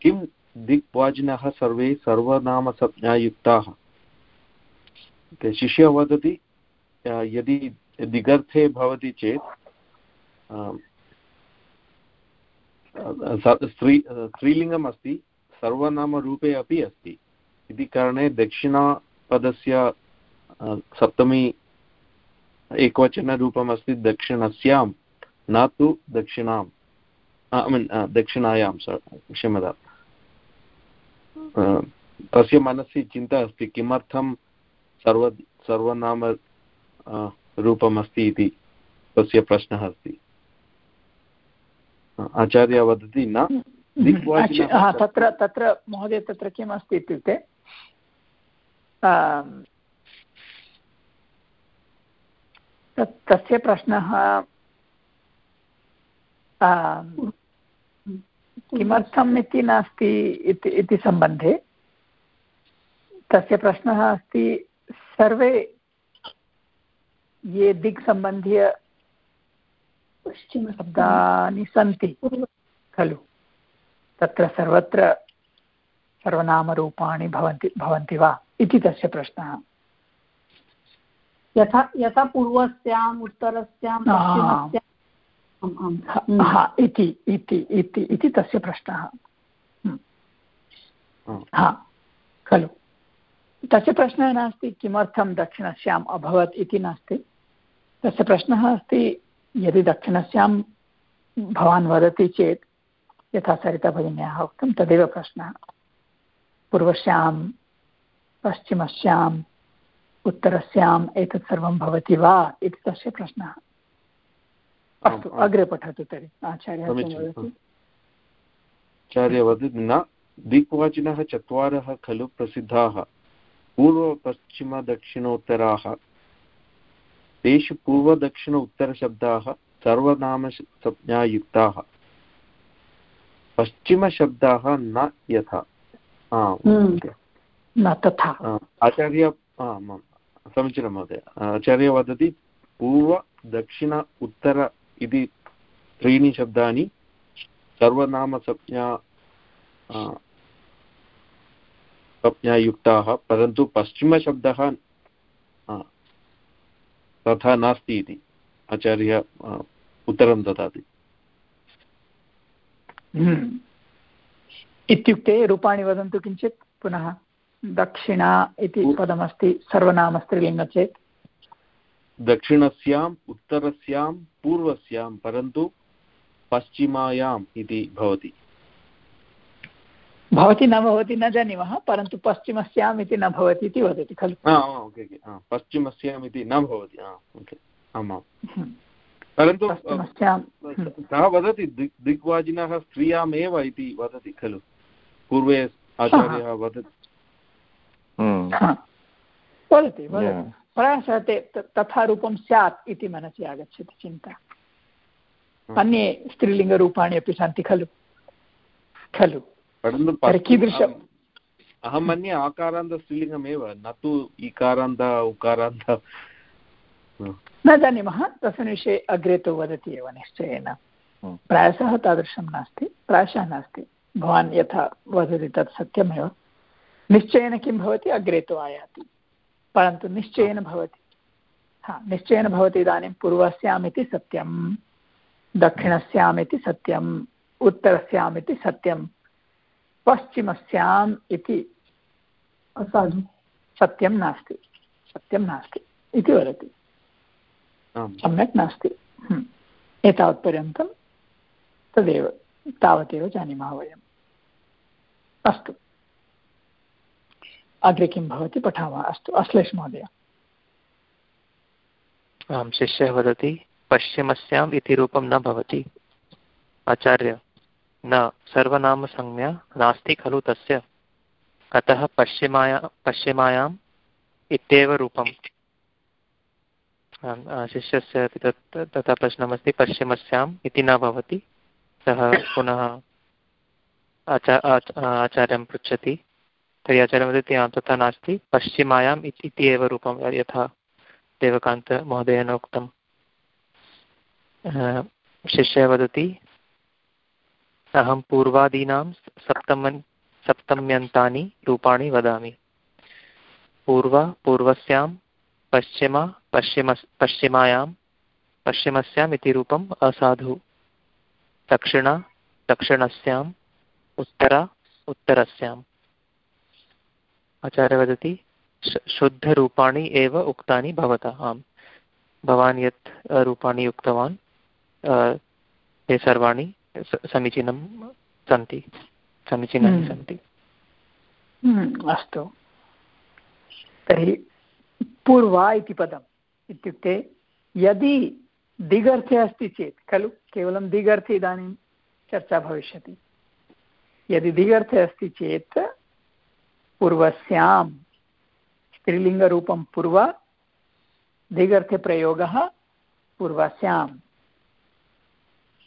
किं दिग्वाजिनः सर्वे सर्वनामसंज्ञायुक्ताः? शिष्य वदति यदि दिगर्थे भवति चेत् स्त्री स्त्रीलिङ्गम् अस्ति सर्वनामरूपे अपि अस्ति। इति कारणे दक्षिणापदस्य सप्तमी एकवचनरूपम् अस्ति दक्षिणस्यां, न तु दक्षिणाम्। ऐ मीन् दक्षिणायां क्षम्यता तस्य मनसि चिन्ता अस्ति किमर्थं सर्व सर्वनाम रूपम् अस्ति इति तस्य प्रश्नः अस्ति आचार्य वदति न तत्र तत्र महोदय तत्र किम् अस्ति इत्युक्ते तस्य प्रश्नः किमर्थम् इति नास्ति इति सम्बन्धे। तस्य प्रश्नः अस्ति सर्वे ये दिक्सम्बन्धीय शब्दानि सन्ति खलु? तत्र सर्वत्र सर्वनामरूपाणि भवन्ति भवन्ति वा? इति तस्य प्रश्नः। यथा यथा पूर्वस्याम् उत्तरस्यां इति इति इति इति तस्य प्रश्नः। हम्म। हा खलु। तस्य प्रश्नः नास्ति किमर्थं दक्षिणस्याम् अभवत् इति नास्ति। तस्य प्रश्नः अस्ति यदि दक्षिणस्यां भवान् वदति चेत् यथा सरिताभगिन्याः उक्तं तदेव प्रश्नः। पूर्वस्यां पश्चिमस्याम् उत्तरस्याम् एतत् सर्वं भवति वा इति तस्य प्रश्नः। अस्तु अग्रे पठतु तर्हि। आचार्यः आचार्य वदति न दिक्वाचिनः चत्वारः खलु प्रसिद्धाः। पूर्वपश्चिमदक्षिणोत्तराः तेषु पूर्वदक्षिण उत्तरशब्दाः सर्वनामसंज्ञायुक्ताः पश्चिमशब्दाः न यथा। न तथा। आचार्य समीचीनं महोदय। आचार्य वदति पूर्वदक्षिण उत्तर इति त्रीणि शब्दानि सर्वनामसंज्ञा संज्ञायुक्ताः परन्तु पश्चिमशब्दः तथा नास्ति इति आचार्य उत्तरं ददाति. हम्म। इत्युक्ते रूपाणि वदन्तु किञ्चित्? पुनः दक्षिणा इति पदमस्ति सर्वनामस्त्रीलिङ्ग चेत् दक्षिणस्याम् उत्तरस्यां पूर्वस्यां परन्तु पश्चिमायाम् इति भवति। भवति न भवति न जानीमः परन्तु पश्चिमस्याम् इति न भवति इति वदति खलु? पश्चिमस्याम् इति न भवति आमां हम्म। परन्तु हम्म। सः वदति दिग् दिग्वाजिनः स्त्रियामेव इति वदति खलु? पूर्वे आचार्यः हम्म। वदति वदति। प्रायशः ते तथा रूपं स्यात् इति मनसि आगच्छति चिन्ता। अन्ये स्त्रीलिङ्गरूपाणि अपि सन्ति खलु। खलु। कीदृश अहं मन्ये आकारान्त स्त्रीलिङ्गमेव न तु इकारान्त उकारान्त। न जानीमः तस्मिन् विषये अग्रे तु वदति एव निश्चयेन। प्रायशः तादृशं नास्ति प्रायशः नास्ति। भवान् यथा वदति तत् सत्यमेव। निश्चयेन किं भवति अग्रे तु आयाति। परन्तु निश्चयेन भवति। हा निश्चयेन भवति इदानीं पूर्वस्याम् इति सत्यं दक्षिणस्याम् इति सत्यम् उत्तरस्याम् इति सत्यं पश्चिमस्याम् इति असाधु। सत्यं नास्ति सत्यं नास्ति इति वदति। सम्यक् नास्ति। एतावत्पर्यन्तं तदेव तावदेव जानीमः वयम्। अस्तु। अग्रे किं भवति? पठामः। अस्तु, अश्लेष महोदय। आं शिष्यः वदति, पश्चिमस्याम् इति रूपं न भवति। आचार्य, न, सर्वनामसंज्ञा नास्ति खलु तस्य। अतः पश्चिमाया, पश्चिमायाम् इत्येव रूपम्। शिष्यस्य अपि तत् तथा प्रश्नमस्ति। पश्चिमस्याम् इति न भवति। सः पुनः आचा आचार्यं पृच्छति। तर्हि आचार्यं वदति तथा नास्ति पश्चिमायाम् इति एव रूपं यथा देवकान्तमहोदयेन उक्तं। शिष्यः वदति, अहं पूर्वादीनां सप्तमन्, सप्तम्यन्तानि रूपाणि वदामि। पूर्व, पूर्वस्यां, पश्चिम पश्चिम, पश्चिमायां, पश्चिमस्याम् इति रूपम् असाधु। दक्षिण दक्षिणस्याम् उत्तर, उत्तरस्याम्। आचार्य वदति शुद्धरूपाणि एव उक्तानि भवता आम्। भवान् यत् रूपाणि उक्तवान् ते सर्वाणि समीचीनं सन्ति समीचीनानि हम्म। सन्ति। हम्म, अस्तु। तर्हि पूर्वा इति पदम् इत्युक्ते यदि दिगर्थे अस्ति चेत् खलु? केवलं दिगर्थे इदानीं चर्चा भविष्यति। यदि दिगर्थे अस्ति चेत् पूर्वस्यां स्त्रीलिङ्गरूपं पूर्व दिगर्थप्रयोगः पूर्वस्यां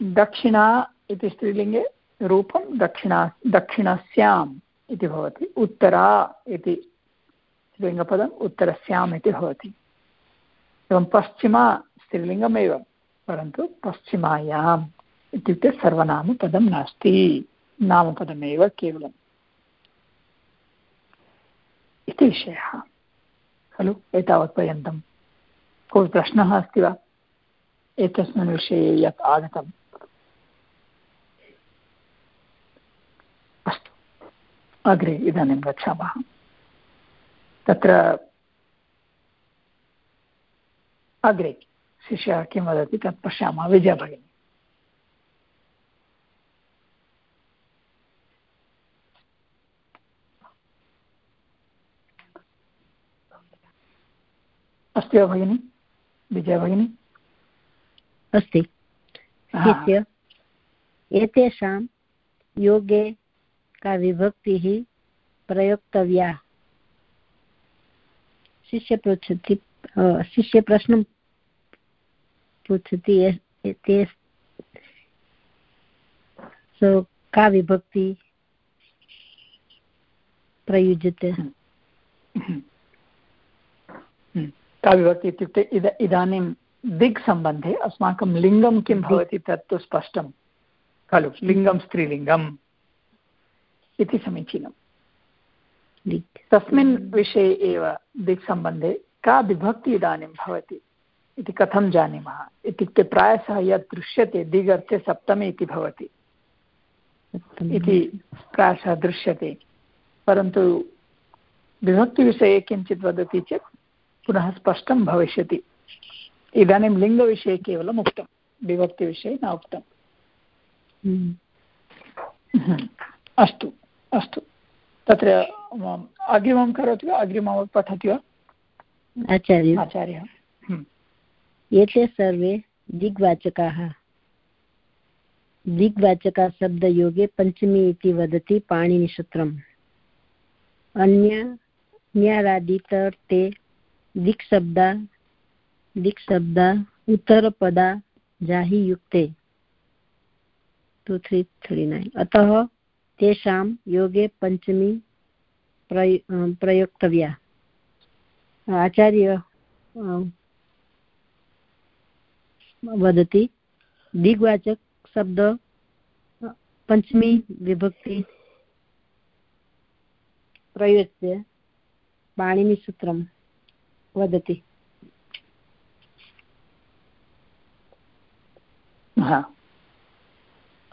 दक्षिणा इति स्त्रीलिङ्गे रूपं दक्षिणा, दक्षिणस्याम् इति भवति। उत्तरा इति स्त्रीलिङ्गपदम् उत्तरस्याम् इति भवति। एवं पश्चिमा स्त्रीलिङ्गमेव, परन्तु पश्चिमायाम् इत्युक्ते सर्वनामपदं नास्ति। नामपदमेव केवलम्। इति विषयः। खलु? एतावत्पर्यन्तं कोऽपि प्रश्नः अस्ति वा? एतस्मिन् विषये यत् आगतम् अस्तु। अग्रे इदानीं गच्छामः। तत्र अग्रे शिष्यः किं वदति तत् पश्यामः। विजया अस्ति वा भगिनि? विजया भगिनी? अस्ति। एतेषां योगे का विभक्तिः प्रयोक्तव्या। शिष्य पृच्छति शिष्य प्रश्नं पृच्छति ते सो का विभक्ति प्रयुज्यते? हम्म। हम्म। का विभक्ति इत्युक्ते इद इदानीं दिक् सम्बन्धे अस्माकं लिङ्गं किं भवति तत्तु स्पष्टं। खलु लिङ्गं स्त्रीलिङ्गम् इति समीचीनं तस्मिन् विषये एव दिक् सम्बन्धे का विभक्ति इदानीं भवति इति कथं जानीमः? इत्युक्ते प्रायशः यत् दृश्यते दिगर्थे सप्तमी इति भवति। इति प्रायशः दृश्यते। परन्तु विभक्तिविषये किञ्चित् वदति चेत् पुनः स्पष्टं भविष्यति। इदानीं लिङ्गविषये केवलम् उक्तं। विभक्तिविषये न उक्तम् हम्म। अस्तु अस्तु। तत्र अग्रिमं करोति वा? अग्रिमं पठति वा? आचार्य। आचार्यः। हम्म। एते सर्वे दिग्वाचकाः। दिग्वाचकशब्दयोगे पञ्चमी इति वदति पाणिनिसूत्रम् अन्य न्यारादितर्थे दिक्शब्दा दिक्शब्दा, उत्तरपदा जाहि युक्ते त्री त्री नैन् अतः तेषां योगे पञ्चमी प्रय प्रयोक्तव्या। आचार्य वदति, दिग्वाचक शब्द, पञ्चमी विभक्ति प्रयुज्य पाणिनिसूत्रं वदति। हा।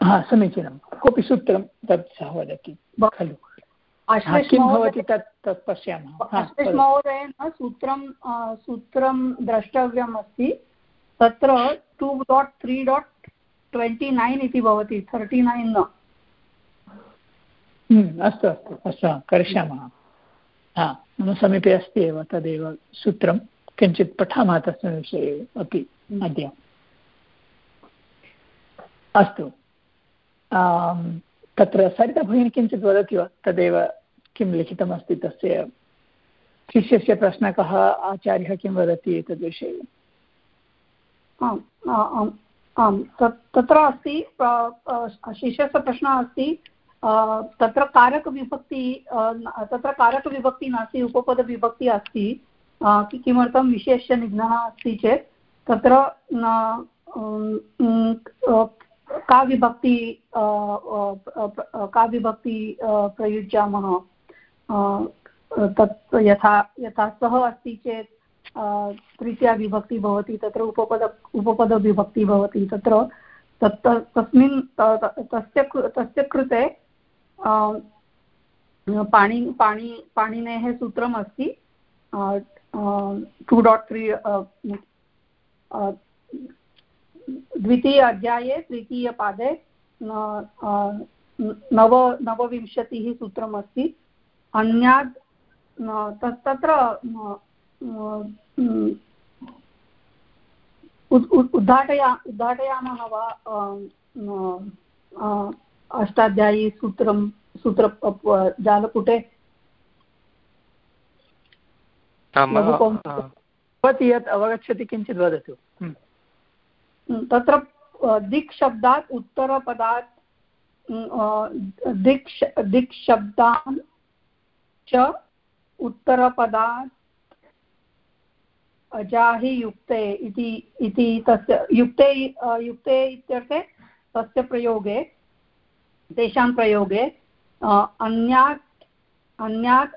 हा समीचीनं। कोऽपि सूत्रं तत् सः वदति खलु। किं भवति तत् तत् पश्यामः। महोदयेन सूत्रं सूत्रं द्रष्टव्यम् अस्ति। तत्र two dot three dot twenty nine इति भवति तर्टि नैन् न। हम्म, अस्तु अस्तु अस्तु करिष्यामः। हा मम समीपे अस्ति एव तदेव सूत्रं किञ्चित् पठामः तस्मिन् विषये अपि अद्य। अस्तु। तत्र सरिता भगिनी किञ्चित् वदति वा? तदेव किं लिखितमस्ति तस्य? शिष्यस्य प्रश्नः कः? आचार्यः किं वदति एतद्विषये आम् आम् तत्र अस्ति शिष्यस्य प्रश्नः अस्ति तत्र कारकविभक्ति तत्र कारकविभक्ति नास्ति, उपपदविभक्ति अस्ति। किमर्थं विशेष्यनिघ्नः अस्ति चेत्, तत्र का विभक्ति का विभक्ति प्रयुज्यामः? तत् यथा यथा सः अस्ति चेत् तृतीया विभक्ति भवति, तत्र उपपद, उपपदविभक्ति भवति, तत्र तत्, तस्मिन् तस्य तस्य कृते पाणि पाणि, पाणिनेः सूत्रम् अस्ति. टु डाट् त्री द्वितीय अध्याये तृतीयपादे नव, नवविंशतिः सूत्रम् अस्ति. अन्यात् तत्र उद्घाटया उद्घाटयामः वा अष्टाध्यायी सूत्रं सूत्र जालपुटे। भवती यत् अवगच्छति किञ्चित् वदतु। तत्र दिक् शब्दात् उत्तरपदात् दिक् दिक् शब्दान् च उत्तरपदात् अजाहि युक्ते इति इति तस्य युक्ते युक्ते इत्यर्थे तस्य प्रयोगे तेषां प्रयोगे अन्यात् अन्यात्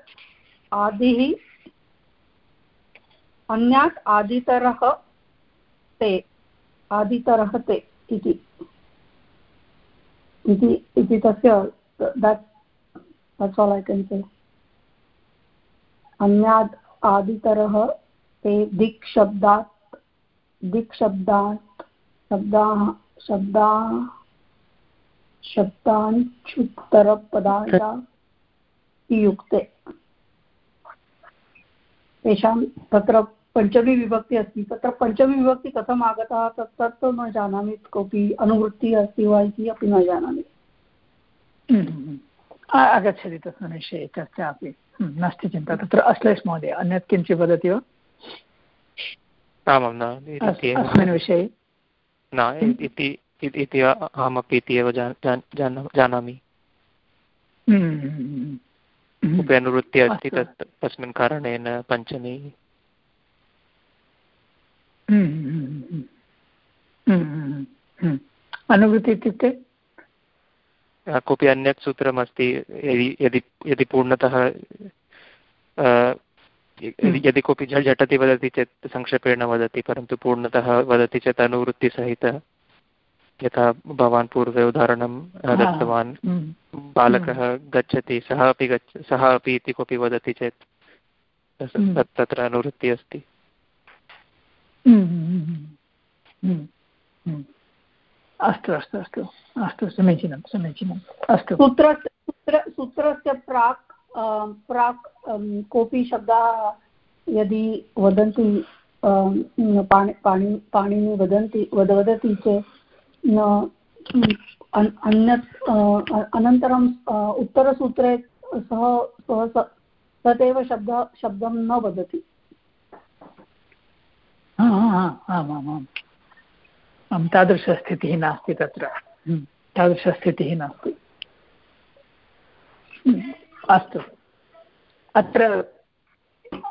आदिः अन्यात् आदितरः ते आदितरः ते इति। इति तस्य आल् ऐ केन् से अन्याद् आदितरः ते दिक् शब्दात् दिक् शब्दात् शब्दाः, शब्दा शब्दाञ्चुत्तरपदाः युक्ते तेषां तत्र पञ्चमी विभक्ति अस्ति। तत्र पञ्चमी विभक्ति कथम् आगतः? तत् तत्तु न जानामि। कोऽपि अनुवृत्तिः अस्ति वा इति अपि न जानामि। हम्म, हम्म, हम्म। आगच्छति तस्मिन् विषये चर्चा अपि नास्ति चिन्ता। तत्र अश्लेष महोदय अन्यत् किञ्चित् वदति वा? आमां न अस्मिन् विषये। न इति अहमपि इति एव जानामि कोऽपि अनुवृत्तिः अस्ति तत् तस्मिन् कारणेन पञ्चमी अनुवृत्ति इत्युक्ते कोऽपि अन्यत् सूत्रमस्ति यदि यदि यदि पूर्णतः यदि कोऽपि झटति वदति चेत् संक्षेपेण वदति परन्तु पूर्णतः वदति चेत् अनुवृत्तिसहितः यथा भवान् पूर्वे उदाहरणं दत्तवान्। बालकः गच्छति सः अपि गच्छ सः अपि इति कोऽपि वदति चेत् तत्र अनुवृत्तिः अस्ति। अस्तु अस्तु अस्तु अस्तु समीचीनं समीचीनम् अस्तु। सूत्रस्य सूत्र सूत्रस्य प्राक् प्राक् कोऽपि शब्दाः यदि वदन्ति पाणि पाणि पाणिनि वदन्ति वद वदति चेत् अन्यत् अनन्तरं उत्तरसूत्रे सः सः तदेव शब्दः, शब्दं न वदति। आमामाम् आं तादृशस्थितिः नास्ति तत्र। तादृशस्थितिः नास्ति। अस्तु। अत्र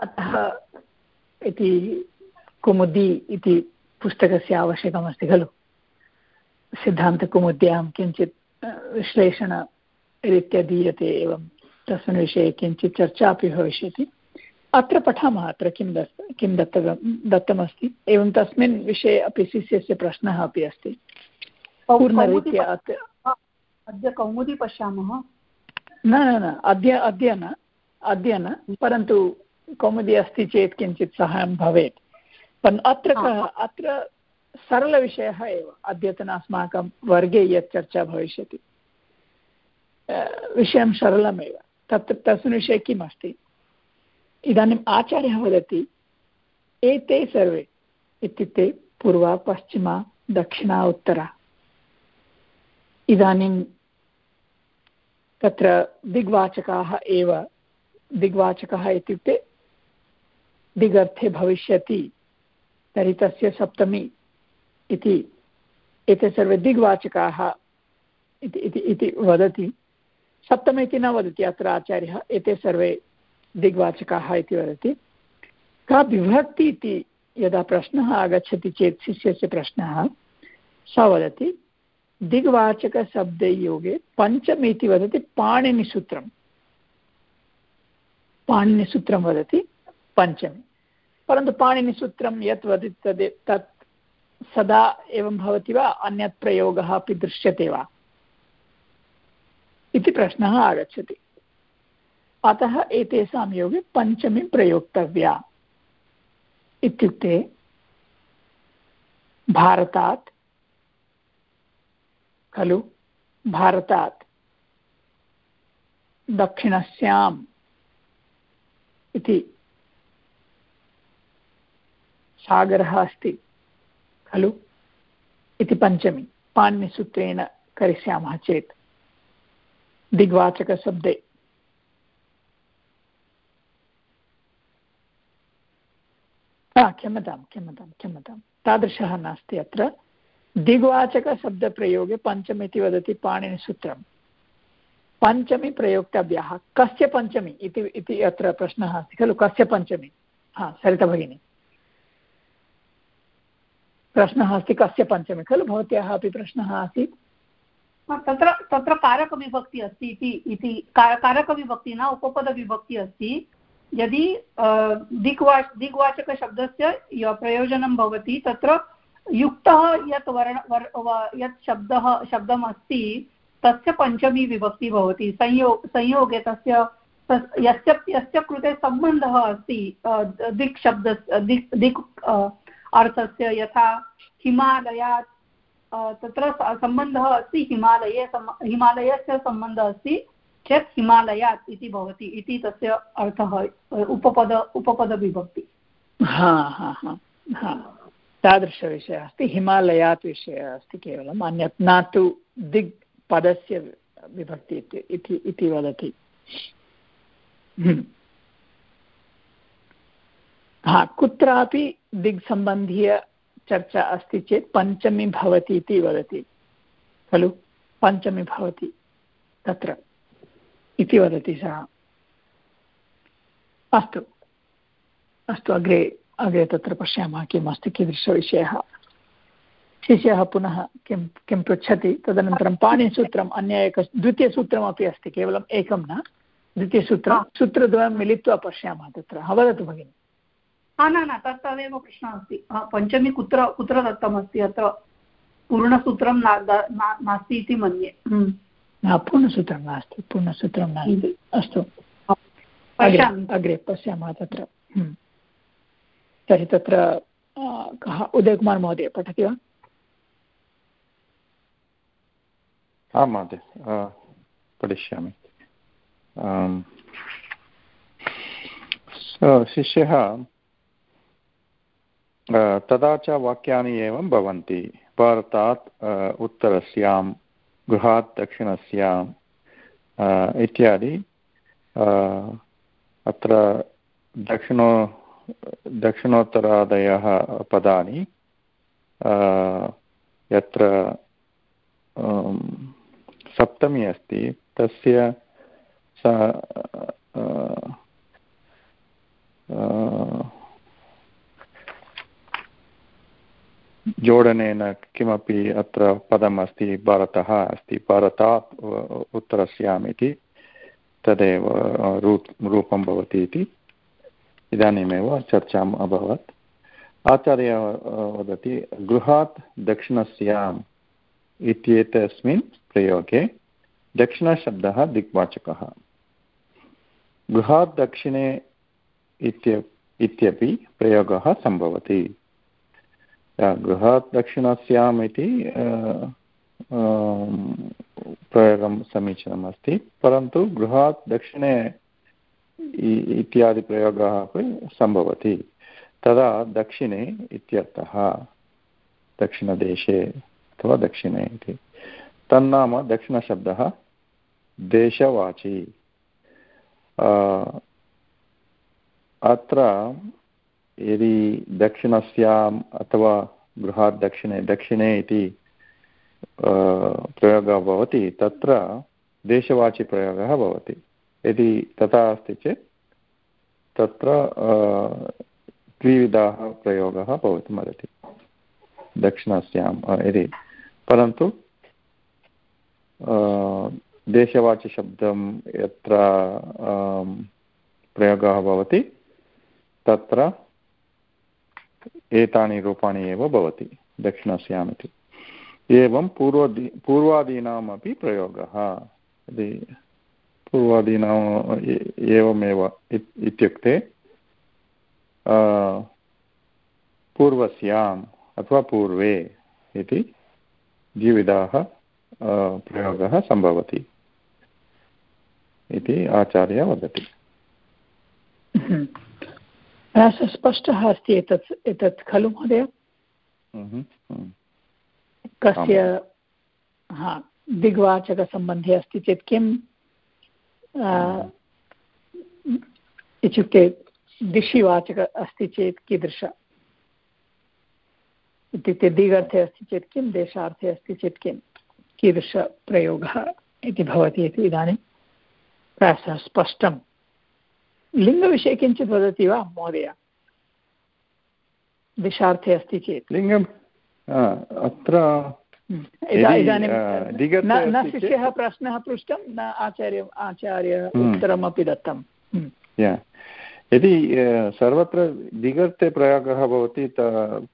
अतः इति कुमुदी इति पुस्तकस्य खलु? सिद्धान्तकौमुद्यां किञ्चित् विश्लेषणरीत्या दीयते एवं तस्मिन् विषये किञ्चित् चर्चा अपि भविष्यति। अत्र पठामः अत्र किं दत्त किं दत्तव्यं दत्तमस्ति। एवं तस्मिन् विषये अपि शिष्यस्य प्रश्नः अपि अस्ति। पूर्णरीत्या अद्य कौमुदी पश्यामः? न न न अद्य अद्य न अद्य न परन्तु कौमुदी अस्ति चेत् किञ्चित् सहायं भवेत्। अत्र कः अत्र सरलविषयः एव। अद्यतन अस्माकं वर्गे यत् चर्चा भविष्यति। विषयं सरलमेव। तत्र तस्मिन् विषये किम् अस्ति इदानीम् आचार्यः वदति, एते सर्वे इत्युक्ते पूर्वा, पश्चिमा, दक्षिणा, उत्तरा। इदानीं तत्र दिग्वाचकाः एव, दिग्वाचकः इत्युक्ते दिगर्थे भविष्यति। तर्हि तस्य सप्तमी इति, एते सर्वे दिग्वाचकाः इति वदति। सप्तम न वदति, अत्र आचार्यः, एते सर्वे दिग्वाचकाः इति वदति। का विभक्ति इति यदा प्रश्नः आगच्छति चेत्, शिष्यस्य प्रश्नः, स वदति, दिग्वाचकशब्दयोगे पञ्चमी इति वदति पाणिनिसूत्रं पाणिनिसूत्रं वदति, पञ्चमी। परन्तु पाणिनिसूत्रं यत् वदति तद् तत् सदा एवं भवति वा? अन्यत् प्रयोगः अपि दृश्यते वा? इति प्रश्नः आगच्छति। अतः एतेषां योगे पञ्चमी प्रयोक्तव्या। इत्युक्ते भारतात् खलु भारतात् दक्षिणस्याम् इति सागरः अस्ति। खलु? इति पञ्चमी। पाणिनिसूत्रेण करिष्यामः चेत्। दिग्वाचकशब्दे। क्षम्यतां क्षम्यतां क्षम्यतां तादृशः नास्ति अत्र। दिग्वाचकशब्दप्रयोगे पञ्चमी इति वदति पाणिनिसूत्रं पञ्चमी प्रयोक्तव्याः। कस्य पञ्चमी इति अत्र प्रश्नः अस्ति खलु? कस्य पञ्चमी? हा, सरिता भगिनी। प्रश्नः अस्ति कस्य पञ्चमी, खलु? भवत्याः अपि प्रश्नः आसीत्। तत्र तत्र कारकविभक्ति अस्ति इति इति कारकविभक्ति न, उपपदविभक्ति अस्ति। यदि दिग्वा दिग्वाचकशब्दस्य प्रयोजनं भवति, तत्र युक्तः यत् वर्ण, वर् यत् शब्दः शब्दम् अस्ति तस्य पञ्चमी विभक्ति भवति। संयो, संयोगे तस्य यस्य यस्य कृते सम्बन्धः अस्ति दिक् शब्द दिक् दिक् अर्थस्य यथा हिमालयात् तत्र सम्बन्धः अस्ति, हिमालये हिमालयस्य सम्बन्धः अस्ति, चेत् हिमालयात् इति भवति, इति तस्य अर्थः उपपद, उपपदविभक्ति। हा हा हा हा। तादृशविषयः अस्ति, हिमालयात् विषयः अस्ति केवलम्, अन्यत् न तु दिग्, पदस्य विभक्ति इति वदति। हम्म। हा कुत्रापि दिग्सम्बन्धीयचर्चा अस्ति चेत् पञ्चमी भवति इति वदति खलु? पञ्चमी भवति तत्र इति वदति सः। अस्तु। अस्तु अग्रे अग्रे तत्र पश्यामः किम् अस्ति कीदृशविषयः। शिष्यः पुनः किं किं पृच्छति? तदनन्तरं पाणिसूत्रम् अन्य एक द्वितीयसूत्रमपि अस्ति केवलम् एकं न? द्वितीयसूत्रं सूत्रद्वयं मिलित्वा पश्यामः तत्र। वदतु भगिनि। न न तत् तदेव प्रश्नः अस्ति. पञ्चमी कुत्र कुत्र दत्तमस्ति अत्र? पूर्णसूत्रं नास्ति इति मन्ये. हम्म। न पूर्णसूत्रं नास्ति पूर्णसूत्रं नास्ति. अस्तु. अग्रे पश्यामः. तत्र. हम्म। तर्हि तत्र कः? उदयकुमार् महोदय पठति वा? आं महोदय पठिष्यामि. शिष्यः तदा च वाक्यानि एवं भवन्ति। भारतात् उत्तरस्यां गृहात् दक्षिणस्याम् इत्यादि। अत्र दक्षिणो, दक्षिणोत्तरादयः पदानि यत्र सप्तमी अस्ति, तस्य जोडनेन किमपि अत्र पदम् अस्ति भरतः अस्ति भरतात् उत्तरस्याम् इति तदेव रूपं भवति इति। इदानीमेव चर्चाम् अभवत्। आचार्य वदति, गृहात् दक्षिणस्याम् इत्येतस्मिन् प्रयोगे दक्षिणशब्दः दिग्वाचकः। गृहात् दक्षिणे इत्य, इत्यपि प्रयोगः सम्भवति। गृहात् दक्षिणस्याम् इति प्रयोगं समीचीनम् अस्ति, परन्तु गृहात् दक्षिणे इत्यादिप्रयोगः अपि सम्भवति। तदा दक्षिणे इत्यर्थः, दक्षिणदेशे अथवा दक्षिणे इति। तन्नाम दक्षिणशब्दः, देशवाची। अत्र यदि दक्षिणस्याम् अथवा गृहात् दक्षिणे दक्षिणे इति प्रयोगः भवति, तत्र देशवाचिप्रयोगः भवति। यदि तथा अस्ति चेत्, तत्र द्विविधाः प्रयोगः भवितुमर्हति दक्षिणस्यां यदि, परन्तु देशवाचिशब्दं यत्र प्रयोगः भवति, तत्र एतानि रूपाणि एव भवति दक्षिणस्याम् इति एवं पूर्वदि, पूर्वादीनामपि प्रयोगः। यदि पूर्वादीनाम् एवमेव इत्युक्ते पूर्वस्याम् अथवा पूर्वे इति द्विविधाः प्रयोगः सम्भवति इति आचार्य वदति। स्पष्टः अस्ति एतत् एतत् खलु महोदय? कस्य हा दिग्वाचकसम्बन्धे अस्ति चेत् किम्? इत्युक्ते दिशिवाचक अस्ति चेत् कीदृश? इत्युक्ते दिगर्थे अस्ति चेत् किं देशार्थे अस्ति चेत् किं कीदृशप्रयोगः इति भवति इति इदानीं प्रायशः स्पष्टं लिङ्गविषये किञ्चित् वदति वा महोदय दिशार्थे अस्ति चेत् लिङ्गं अत्र हम्म। न शिष्यः प्रश्नः पृष्टं न आचार्य आचार्य हम्म। उत्तरमपि दत्तं हम्म। यदि सर्वत्र दिगर्ते प्रयोगः भवति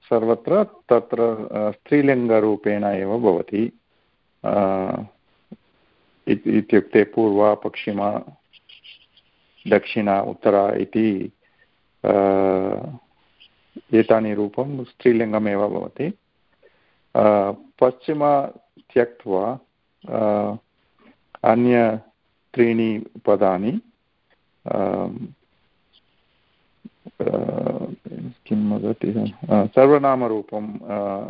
सर्वत्र तत्र स्त्रीलिङ्गरूपेण एव भवति इत्युक्ते पूर्वा पश्चिमा दक्षिणा, उत्तरा इति एतानि रूपं स्त्रीलिङ्गमेव भवति। पश्चिम त्यक्त्वा अन्य त्रीणि पदानि किं वदति? सर्वनामरूपम्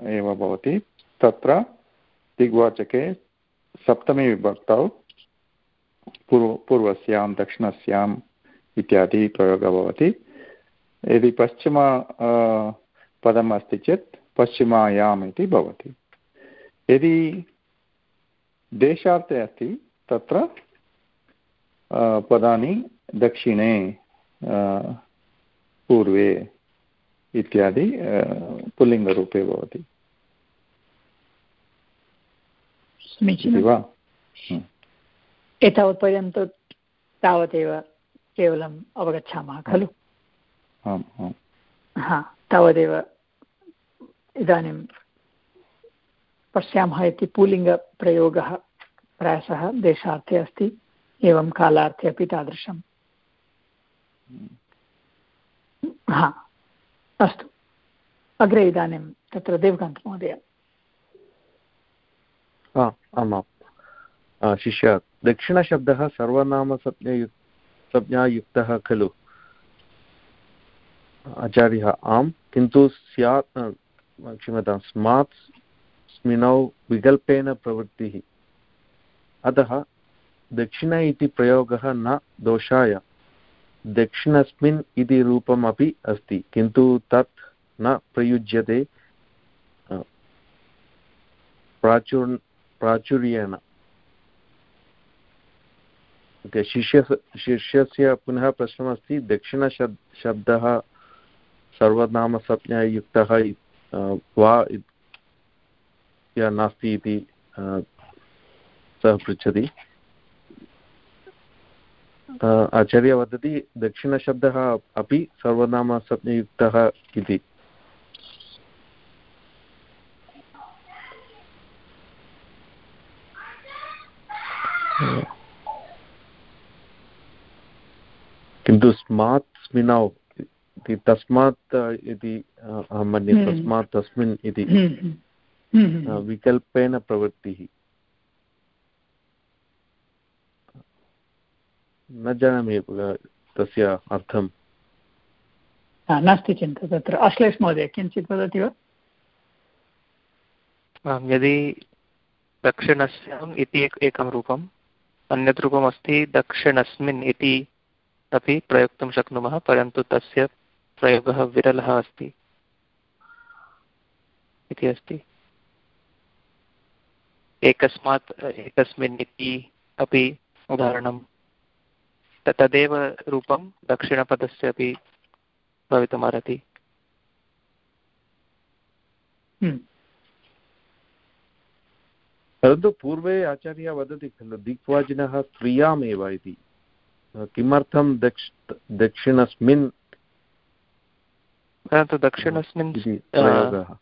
एव भवति। तत्र दिग्वाचके सप्तमी पूर्व, पूर्वस्यां दक्षिणस्याम् इत्यादि प्रयोगः भवति। यदि पश्चिम पदम् अस्ति चेत् पश्चिमायाम् इति भवति। यदि देशार्थे अस्ति तत्र पदानि दक्षिणे पूर्वे इत्यादि पुल्लिङ्गरूपे भवति। समीचीनं। वा? एतावत्पर्यन्तं तावदेव केवलम् अवगच्छामः खलु? हा तावदेव इदानीं पश्यामः इति पुल्लिङ्गप्रयोगः प्रायशः देशार्थे अस्ति एवं कालार्थे अपि तादृशम्। हा अस्तु। अग्रे इदानीं तत्र देवकान्तमहोदय आमां शिष्य दक्षिणशब्दः सर्वनामसंज्ञयुक् संज्ञायुक्तः खलु। आचार्यः, आम्। किन्तु स्यात् क्षम्यतां स्मात् स्मिनौ विकल्पेन प्रवृत्तिः। अतः दक्षिण इति प्रयोगः न दोषाय। दक्षिणस्मिन् इति रूपमपि अस्ति, किन्तु तत् न प्रयुज्यते प्राचुर्, प्राचुर्येण। शिष्य शिष्यस्य पुनः प्रश्नमस्ति दक्षिणशब् शब्दः सर्वनामसंज्ञायुक्तः वा नास्ति इति सः पृच्छति। आचार्य वदति, दक्षिणशब्दः अपि सर्वनामसंयुक्तः इति। किन्तु स्मात् स्मिनौ इति तस्मात् इति अहं मन्ये हम्म। तस्मात् तस्मिन् इति हम्म, हम्म। विकल्पेन प्रवृत्तिः। न जानामि तस्य अर्थं। नास्ति चिन्ता तत्र। अश्लेष महोदय किञ्चित् वदति वा? यदि दक्षिणस्याम् इति एकं रूपम् अन्यत् रूपमस्ति दक्षिणस्मिन् इति अपि प्रयोक्तुं शक्नुमः परन्तु तस्य प्रयोगः विरलः अस्ति। इति अस्ति। एकस्मात् एकस्मिन् इति अपि उदाहरणं। तदेव रूपं दक्षिणपदस्य अपि भवितुमर्हति। हम्म। परन्तु पूर्वे आचार्यः वदति खलु दिक्वाजिनः स्त्रियामेव इति। किमर्थं दक्ष दक्षिणस्मिन् परन्तु दक्षिणस्मिन् प्रयोगः।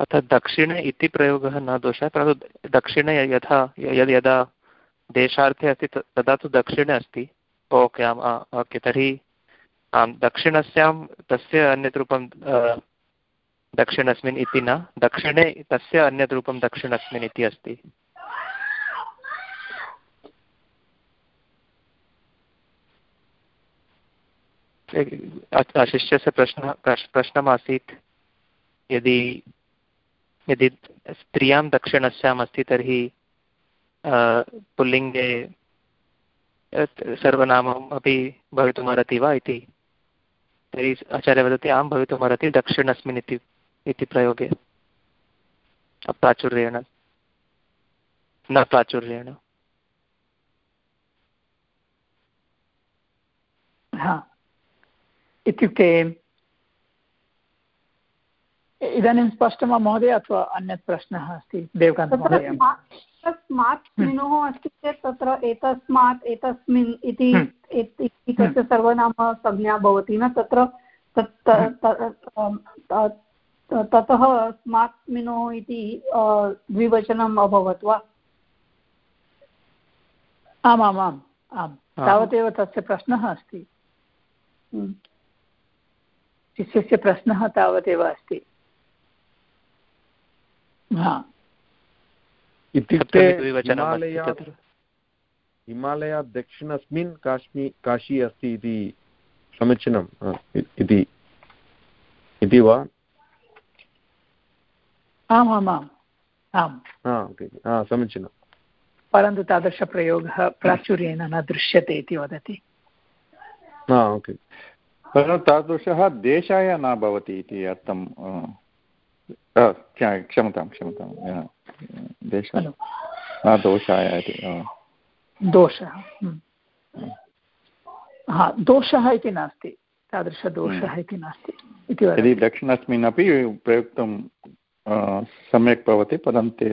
अतः दक्षिण इति प्रयोगः न दोषः परन्तु दक्षिणे यथा यद् यदा देशार्थे अस्ति तदा तु दक्षिणे अस्ति। ओके आम् ओके तर्हि आं दक्षिणस्यां तस्य अन्यत् रूपं दक्षिणस्मिन् इति न। दक्षिणे तस्य अन्यत् रूपं दक्षिणस्मिन् इति अस्ति। शिष्यस्य प्रश्नः प्रश्नमासीत्। यदि यदि स्त्रियाँ दक्षिणस्याम् अस्ति तर्हि पुल्लिङ्गे सर्वनामम् अपि भवितुमर्हति वा इति? तर्हि आचार्य वदति आं भवितुमर्हति दक्षिणस्मिन् इति। इति प्रयोगे। प्राचुर्येण। न प्राचुर्येण। इत्युक्ते इदानीं स्पष्टं वा महोदय अथवा अन्यत् प्रश्नः अस्ति? देवकान्तमहोदय स्मार्ट् स्मिनुः अस्ति चेत् तत्र एतस्मात् एतस्मिन् इति हम्म। तस्य सर्वनाम संज्ञा भवति न? तत्र ततः स्मात् मिनोः इति द्विवचनम् अभवत् वा? आमामाम् आम्। तावदेव तस्य प्रश्नः अस्ति। हम्म। शिष्यस्य प्रश्नः तावदेव अस्ति। इत्युक्ते हिमालयात् दक्षिणस्मिन् काश्मी काशी अस्ति इति समीचीनम् इति वा? आमामाम् आम्। समीचीनं। परन्तु तादृशप्रयोगः प्राचुर्येण न दृश्यते इति वदति। ओके। परन्तु तादृशः देशाय न भवति इति अर्थं क्षमतां क्षमतां देशः दोषाय इति दोषः हम्म। हा दोषः इति नास्ति। तादृशदोषः हम्म। इति नास्ति। इति यदि दक्षिणस्मिन् अपि प्रयुक्तं सम्यक् भवति परन्तु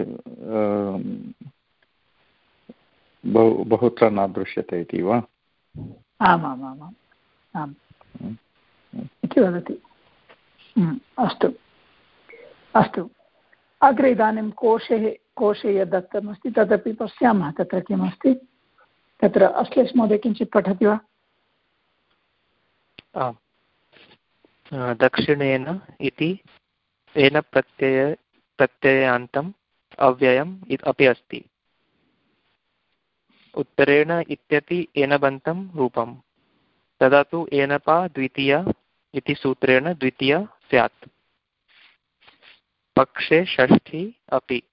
बहु बहुत्र न दृश्यते इति वा? आमामामाम् आम्। इति वदति। अस्तु। अस्तु। अग्रे इदानीं कोशे कोशे यद् दत्तमस्ति तदपि पश्यामः तत्र किमस्ति? तत्र अश्लेष महोदय किञ्चित् पठति वा? दक्षिणेन इति तेन प्रत्यय प्रत्ययान्तम् अव्ययम् अपि अस्ति। उत्तरेण इत्यपि एनबन्तं रूपं तदा तु एनपा द्वितीया इति सूत्रेण द्वितीया स्यात्। पक्षे षष्ठी अपि।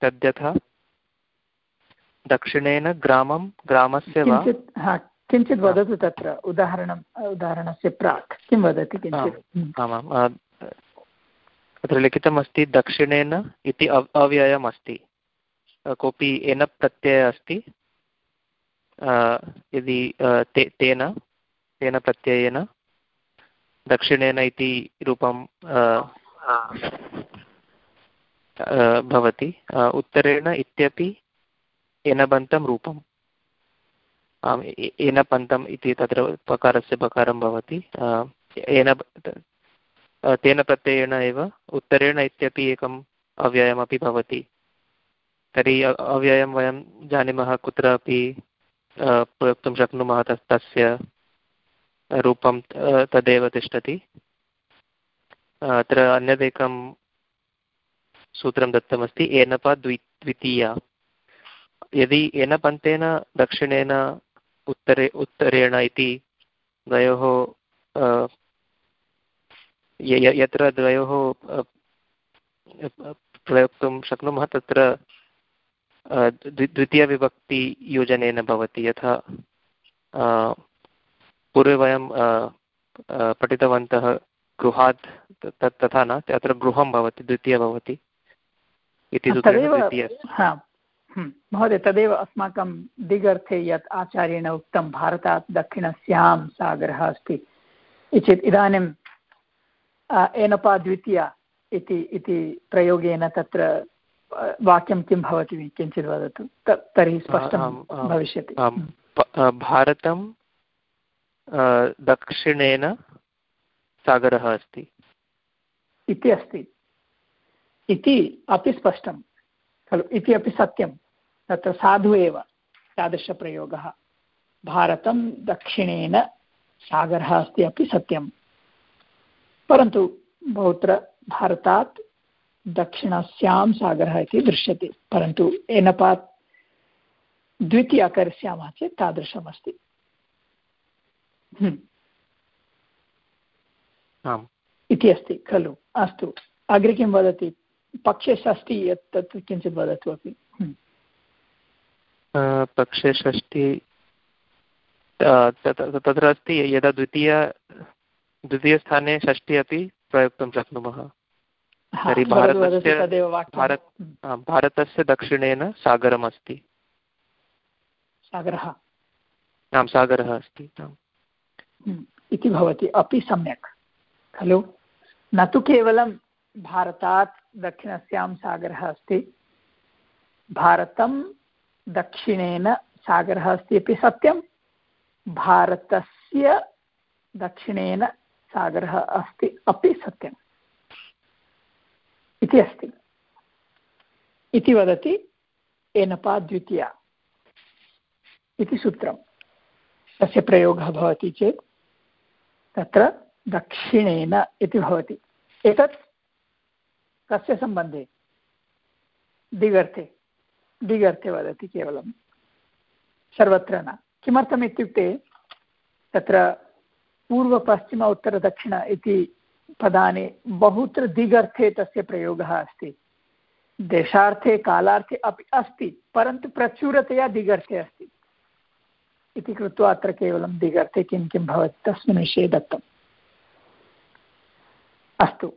तद्यथा। दक्षिणेन ग्रामं ग्रामस्य वा? किञ्चित् वदतु तत्र। उदाहरणम् उदाहरणस्य प्राक्। किं वदति किञ्चित्? आमाम् अत्र लिखितमस्ति दक्षिणेन इति अव् अव्ययम् अस्ति कोऽपि एन प्रत्ययः अस्ति। यदि ते तेन तेन प्रत्ययेन। दक्षिणेन इति रूपं भवति। उत्तरेण इत्यपि एनबन्तं रूपम्। आम् एनपन्तम् इति तत्र पकारस्य पकारं भवति। एन तेन प्रत्ययेन एव उत्तरेण इत्यपि एकम् अव्ययमपि भवति। तर्हि अव्ययं वयं जानीमः कुत्रापि प्रयोक्तुं शक्नुमः तस्य रूपं तदेव तिष्ठति। अत्र अन्यदेकं सूत्रं दत्तमस्ति एनपा द्वि, द्वितीया। यदि एनपन्तेन दक्षिणेन, उत्तरे, उत्तरेण इति द्वयोः यत्र द्वयोः प्रयोक्तुं शक्नुमः तत्र द्वितीयविभक्तियोजनेन भवति। यथा पूर्वे वयं पठितवन्तः गृहात् तत् तथा न अत्र गृहं भवति द्वितीय भवति। इति महोदय तदेव अस्माकं दिगर्थे यत् आचार्येण उक्तं भारतात् दक्षिणस्यां सागरः अस्ति। चेत् इदानीं एनपा द्वितीया इति इति प्रयोगेन तत्र वाक्यं किं भवति किञ्चित् वदतु? तर्हि स्पष्टं भविष्यति। भारतं दक्षिणेन सागरः अस्ति। इति अस्ति। इति अपि स्पष्टं खलु? इति अपि सत्यं। तत्र साधु एव तादृशप्रयोगः। भारतं दक्षिणेन सागरः अस्ति अपि सत्यं परन्तु बहुत्र भारतात् दक्षिणस्यां सागरः इति दृश्यते परन्तु एनपात् द्वितीय करिष्यामः चेत् तादृशमस्ति। आम्। इति अस्ति खलु। अस्तु अग्रे किं वदति? पक्षे षष्टि यत् तत् किञ्चित् वदतु अपि। हम्म। तत्र अस्ति यदा द्वितीय द्वितीयस्थाने षष्टि अपि प्रयोक्तुं शक्नुमः। तर्हि भारतस्य भारत हम्म। भारतस्य दक्षिणेन सागरमस्ति। सागरः। आं सागरः अस्ति हम्म। इति भवति। अपि सम्यक् खलु? न तु केवलं भारतात् दक्षिणस्यां सागरः अस्ति। भारतं दक्षिणेन सागरः अस्ति अपि सत्यं। भारतस्य दक्षिणेन सागरः अस्ति, अपि सत्यम्। इति अस्ति। इति वदति एनपा द्वितीया। इति सूत्रं तस्य प्रयोगः भवति चेत्, तत्र दक्षिणेन इति भवति। एतत् कस्य सम्बन्धे? दिगर्थे दिगर्थे वदति केवलं। सर्वत्र न। किमर्थम् इत्युक्ते, तत्र पूर्वपश्चिम उत्तरदक्षिण इति पदानि बहुत्र दिगर्थे तस्य प्रयोगः अस्ति। देशार्थे, कालार्थे अपि अस्ति, परन्तु प्रचुरतया दिगर्थे अस्ति। इति कृत्वा अत्र केवलं दिगर्थे किं किं भवति तस्मिन् विषये दत्तम्। अस्तु।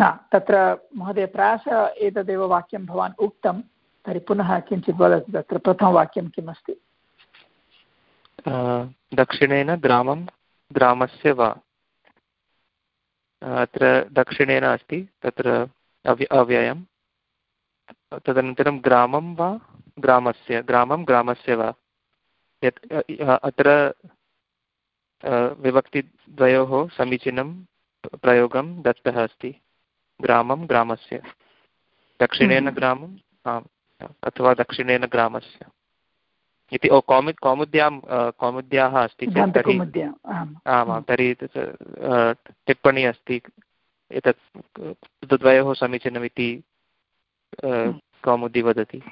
हा, तत्र महोदय, प्रायशः एतदेव वाक्यं भवान् उक्तं, तर्हि पुनः किञ्चित् वदतु, तत्र प्रथमवाक्यं किम् दक्षिणेन ग्रामं ग्रामस्य वा। अत्र दक्षिणेन अस्ति तत्र अव्य अव्ययं। तदनन्तरं ग्रामं वा? ग्रामस्य ग्रामं ग्रामस्य वा? यत् अत्र विभक्तिद्वयोः समीचीनं प्रयोगं दत्तः अस्ति। ग्रामं ग्रामस्य। दक्षिणेन हम्म। ग्रामम् आम् अथवा दक्षिणेन ग्रामस्य। इति ओ कौमु कौमुद्यां कौमुद्याः अस्ति चेत् तर्हि आमां तर्हि टिप्पणी अस्ति एतत् द्वयोः समीचीनमिति हम्म। कौमुदी वदति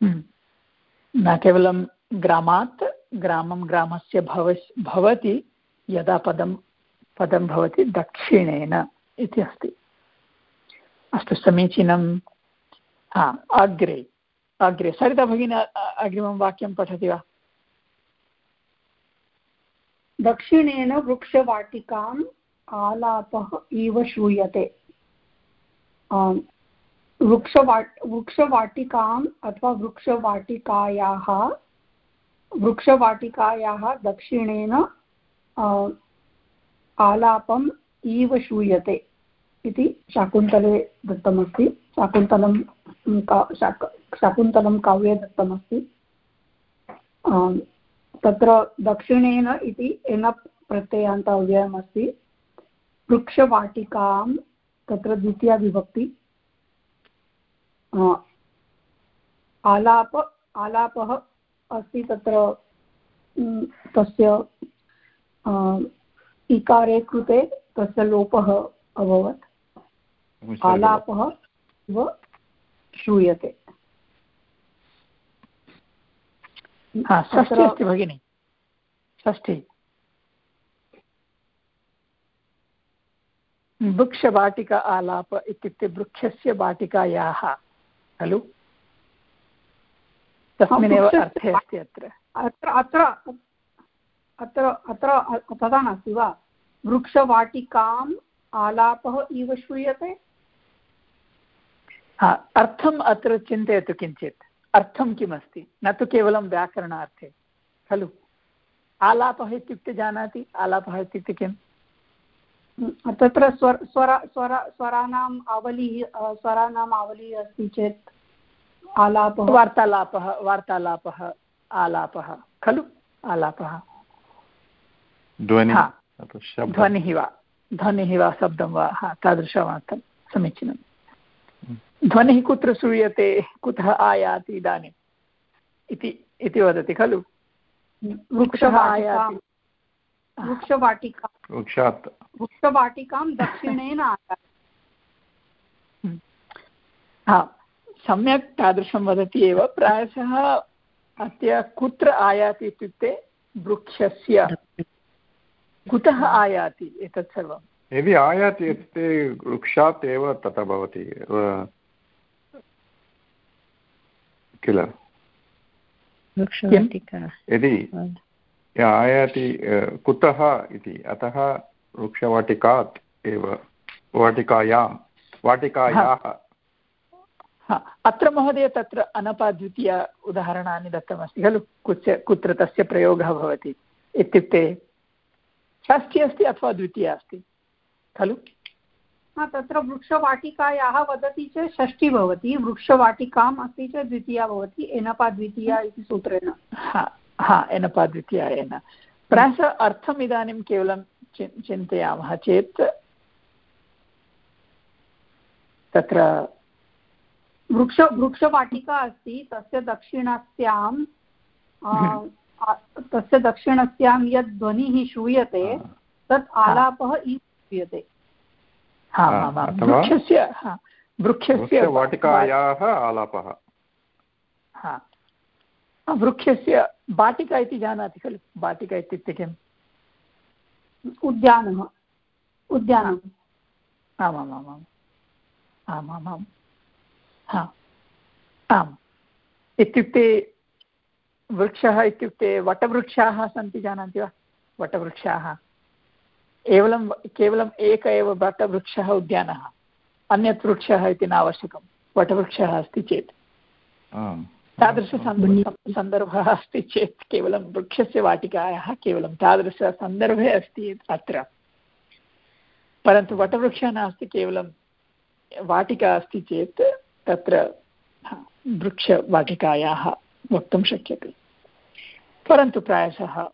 हम्म। न केवलं ग्रामात् ग्रामं ग्रामस्य भव भवति यदा पदं पदं भवति दक्षिणेन इति अस्ति अस्तु समीचीनं हा अग्रे अग्रे। सरिता भगिनी अग्रिमं वाक्यं पठति वा? दक्षिणेन वृक्षवाटिकाम् आलापः इव श्रूयते। वृक्षवा वृक्षवाटिकाम् अथवा वृक्षवाटिकायाः वृक्षवाटिकायाः दक्षिणेन आलापम् इव श्रूयते इति शाकुन्तले दत्तमस्ति। शाकुन्तलं शाक शाकुन्तलं काव्ये दत्तमस्ति। तत्र दक्षिणेन इति एनप् प्रत्ययान्त अव्ययमस्ति। वृक्षवाटिकां तत्र द्वितीया विभक्ति। आलाप आलापः अस्ति तत्र तस्य इकारे कृते तस्य लोपः अभवत्। आलापः इव श्रूयते। षष्ठी अस्ति भगिनि। षष्ठी। वृक्षवाटिका आलाप इत्युक्ते वृक्षस्य वाटिकायाः खलु? तस्मिन्नेव अर्थे अस्ति अत्र। अत्र अत्र अत्र अत्र तथा नास्ति वा? वृक्षवाटिकाम् आलापः इव श्रूयते? अर्थम् अत्र चिन्तयतु किञ्चित्। अर्थं किमस्ति? न तु केवलं व्याकरणार्थे। खलु? आलापः इत्युक्ते जानाति? आलापः इत्युक्ते किम्? तत्र स्वर स्वर स्वर स्वराणाम् आवलिः स्वराणाम् आवलिः अस्ति चेत् आलापः। वार्तालापः वार्तालापः आलापः। खलु? आलापः। ध्वनिः? वा? ध्वनिः वा शब्दं वा? हा तादृशवार्तं समीचीनं हम्म। ध्वनिः कुत्र श्रूयते? कुतः आयाति इदानीम् इति इति वदति खलु? वृक्षः आयाति वृक्षवाटिका। वृक्षात्। वृक्षवाटिकां दक्षिणेन आयाति। हम्म। हा सम्यक् तादृशं वदति एव। प्रायशः अद्य कुत्र आयाति इत्युक्ते वृक्षस्य। कुतः आयाति एतत् सर्वं यदि आयाति इत्युक्ते वृक्षात् एव तथा भवति किल? यदि आयाति कुतः इति? अतः वृक्षवाटिकात् एव वाटिकायां वाटिकायाः। अत्र महोदय तत्र अनपाद्वितीय उदाहरणानि दत्तमस्ति खलु? कुत्र कुत्र तस्य प्रयोगः भवति इत्युक्ते षष्ठी अस्ति अथवा द्वितीया अस्ति? खलु? तत्र वृक्षवाटिकायाः वदति चेत् षष्ठी भवति वृक्षवाटिकाम् अस्ति चेत् द्वितीया भवति एनपा द्वितीया इति सूत्रेण। हा एनपा द्वितीया एन। प्रायशः अर्थम् इदानीं केवलं चिन्तयामः चेत् तत्र वृक्ष वृक्षवाटिका अस्ति तस्य दक्षिणस्यां तस्य दक्षिणस्यां यद् ध्वनिः श्रूयते तत् आलापः इव श्रूयते वृक्षस्य वृक्षस्य वाटिकायाः आलापः। वृक्षस्य वाटिका इति जानाति खलु? वाटिका इत्युक्ते किम्? उद्यानः उद्यानम्। आमामामाम् आमामाम् हा आम्। इत्युक्ते वृक्षः इत्युक्ते वटवृक्षाः सन्ति जानन्ति वा? वटवृक्षाः। केवलं केवलम् एक एव वटवृक्षः उद्यानः अन्यत् वृक्षः इति न आवश्यकं वटवृक्षः अस्ति चेत्। तादृश सन्दर्भः अस्ति चेत् केवलं वृक्षस्य वाटिकायाः केवलं तादृशसन्दर्भे अस्ति अत्र। परन्तु वटवृक्षः नास्ति केवलं वाटिका अस्ति चेत् तत्र वृक्षवाटिकायाः वक्तुं शक्यते। परन्तु प्रायशः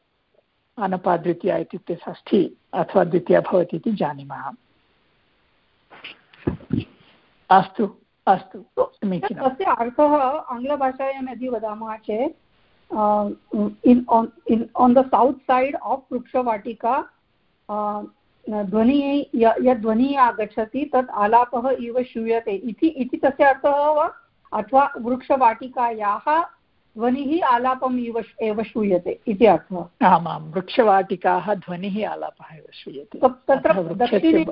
अनपा द्वितीया इत्युक्ते षष्ठी अथवा द्वितीया भवति इति जानीमः। अस्तु अस्तु समीचीनं तस्य अर्थः आङ्ग्लभाषायां यदि वदामः चेत् in in on the south side of वृक्षवाटिका ध्वनिः यद् ध्वनिः आगच्छति तत् आलापः इव श्रूयते इति इति तस्य अर्थः वा? अथवा वृक्षवाटिकायाः ध्वनिः आलापम् इव एव श्रूयते इति अर्थः। आमां वृक्षवाटिकाः ध्वनिः आलापः एव श्रूयते। तत्र दक्षिणे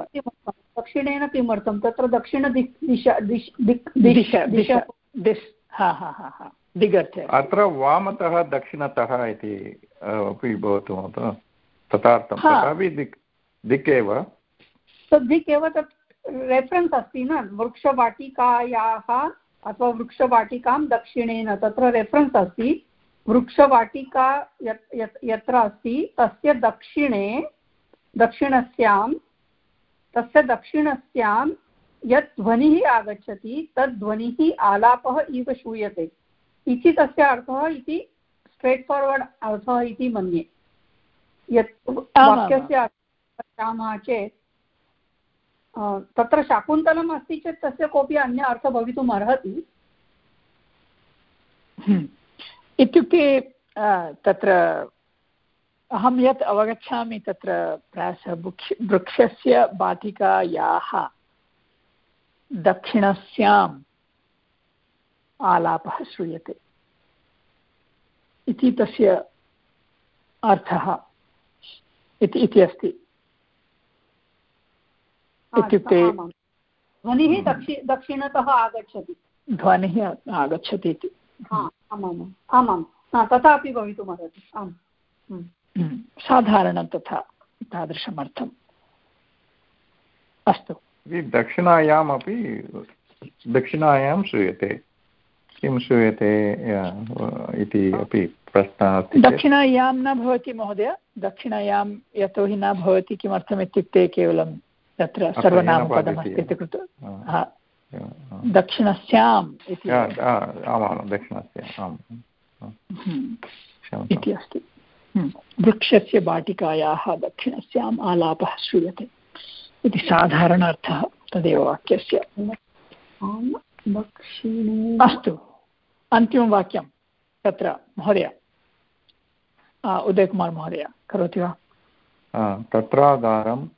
दक्षिणेन किमर्थं? तत्र दक्षिणदिक् दिशा दिश् दिक् दिश दिश दिश् हा हा हा हा दिगर्थे अत्र वामतः दक्षिणतः इति अपि भवतु तथार्थं। तथापि दिक् दिक् एव तद् दिक् एव तत् रेफरेन्स् अस्ति न? वृक्षवाटिकायाः अथवा वृक्षवाटिकां दक्षिणेन तत्र रेफरेन्स् अस्ति वृक्षवाटिका यत् यत्र अस्ति तस्य दक्षिणे दक्षिणस्यां तस्य दक्षिणस्यां यत् ध्वनिः आगच्छति तद् ध्वनिः आलापः इव श्रूयते। इति तस्य अर्थः इति स्ट्रेट् फार्वर्ड् अर्थः इति मन्ये। यत् वाक्यस्य पश्यामः चेत् तत्र शाकुन्तलम् अस्ति चेत् तस्य कोऽपि अन्य अर्थः भवितुम् अर्हति। हम्म। इत्युक्ते तत्र अहं यत् अवगच्छामि, तत्र प्रायशः वृक्ष, वृक्षस्य बाटिकायाः दक्षिणस्याम् आलापः श्रूयते। इति तस्य अर्थः। इति अस्ति। इत्युक्ते ध्वनिः दक्षि दक्षिणतः आगच्छति। ध्वनिः आगच्छति इति। आमाम् आमां तथापि भवितुमर्हति आम्। हम्म। साधारणं तथा तादृशमर्थम्। अस्तु। दक्षिणायामपि दक्षिणायां श्रूयते। किं श्रूयते इति अपि प्रश्नः अस्ति दक्षिणायां न भवति महोदय। दक्षिणायां यतोहि न भवति किमर्थम् इत्युक्ते केवलं तत्र सर्वनामपदमस्ति इति कृत्वा दक्षिणस्याम् इति दक्षिणस्याम् हम्म। इति अस्ति. हम्म। वृक्षस्य बाटिकायाः दक्षिणस्याम् आलापः श्रूयते. इति साधारण अर्थः तदेव वाक्यस्य. अस्तु अन्तिमं वाक्यं तत्र महोदय. उदयकुमार् महोदय करोति वा? तत्रागारं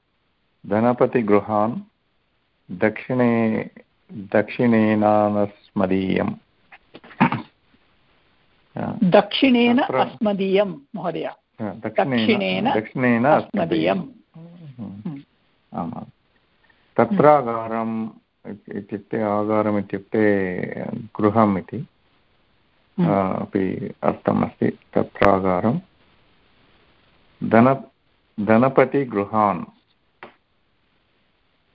धनपतिगृहान् दक्षिणे दक्षिणेनानस्मदीयम्। दक्षिणेन अस्मदीयं महोदय। दक्षिणेन दक्षिणेन अस्मदीयम्। हम्म। आमां तत्र आगारम् इत्युक्ते आगारम् इत्युक्ते गृहम् इति हम्म। अपि अर्थम् अस्ति तत्र आगारं धन धनपतिगृहान्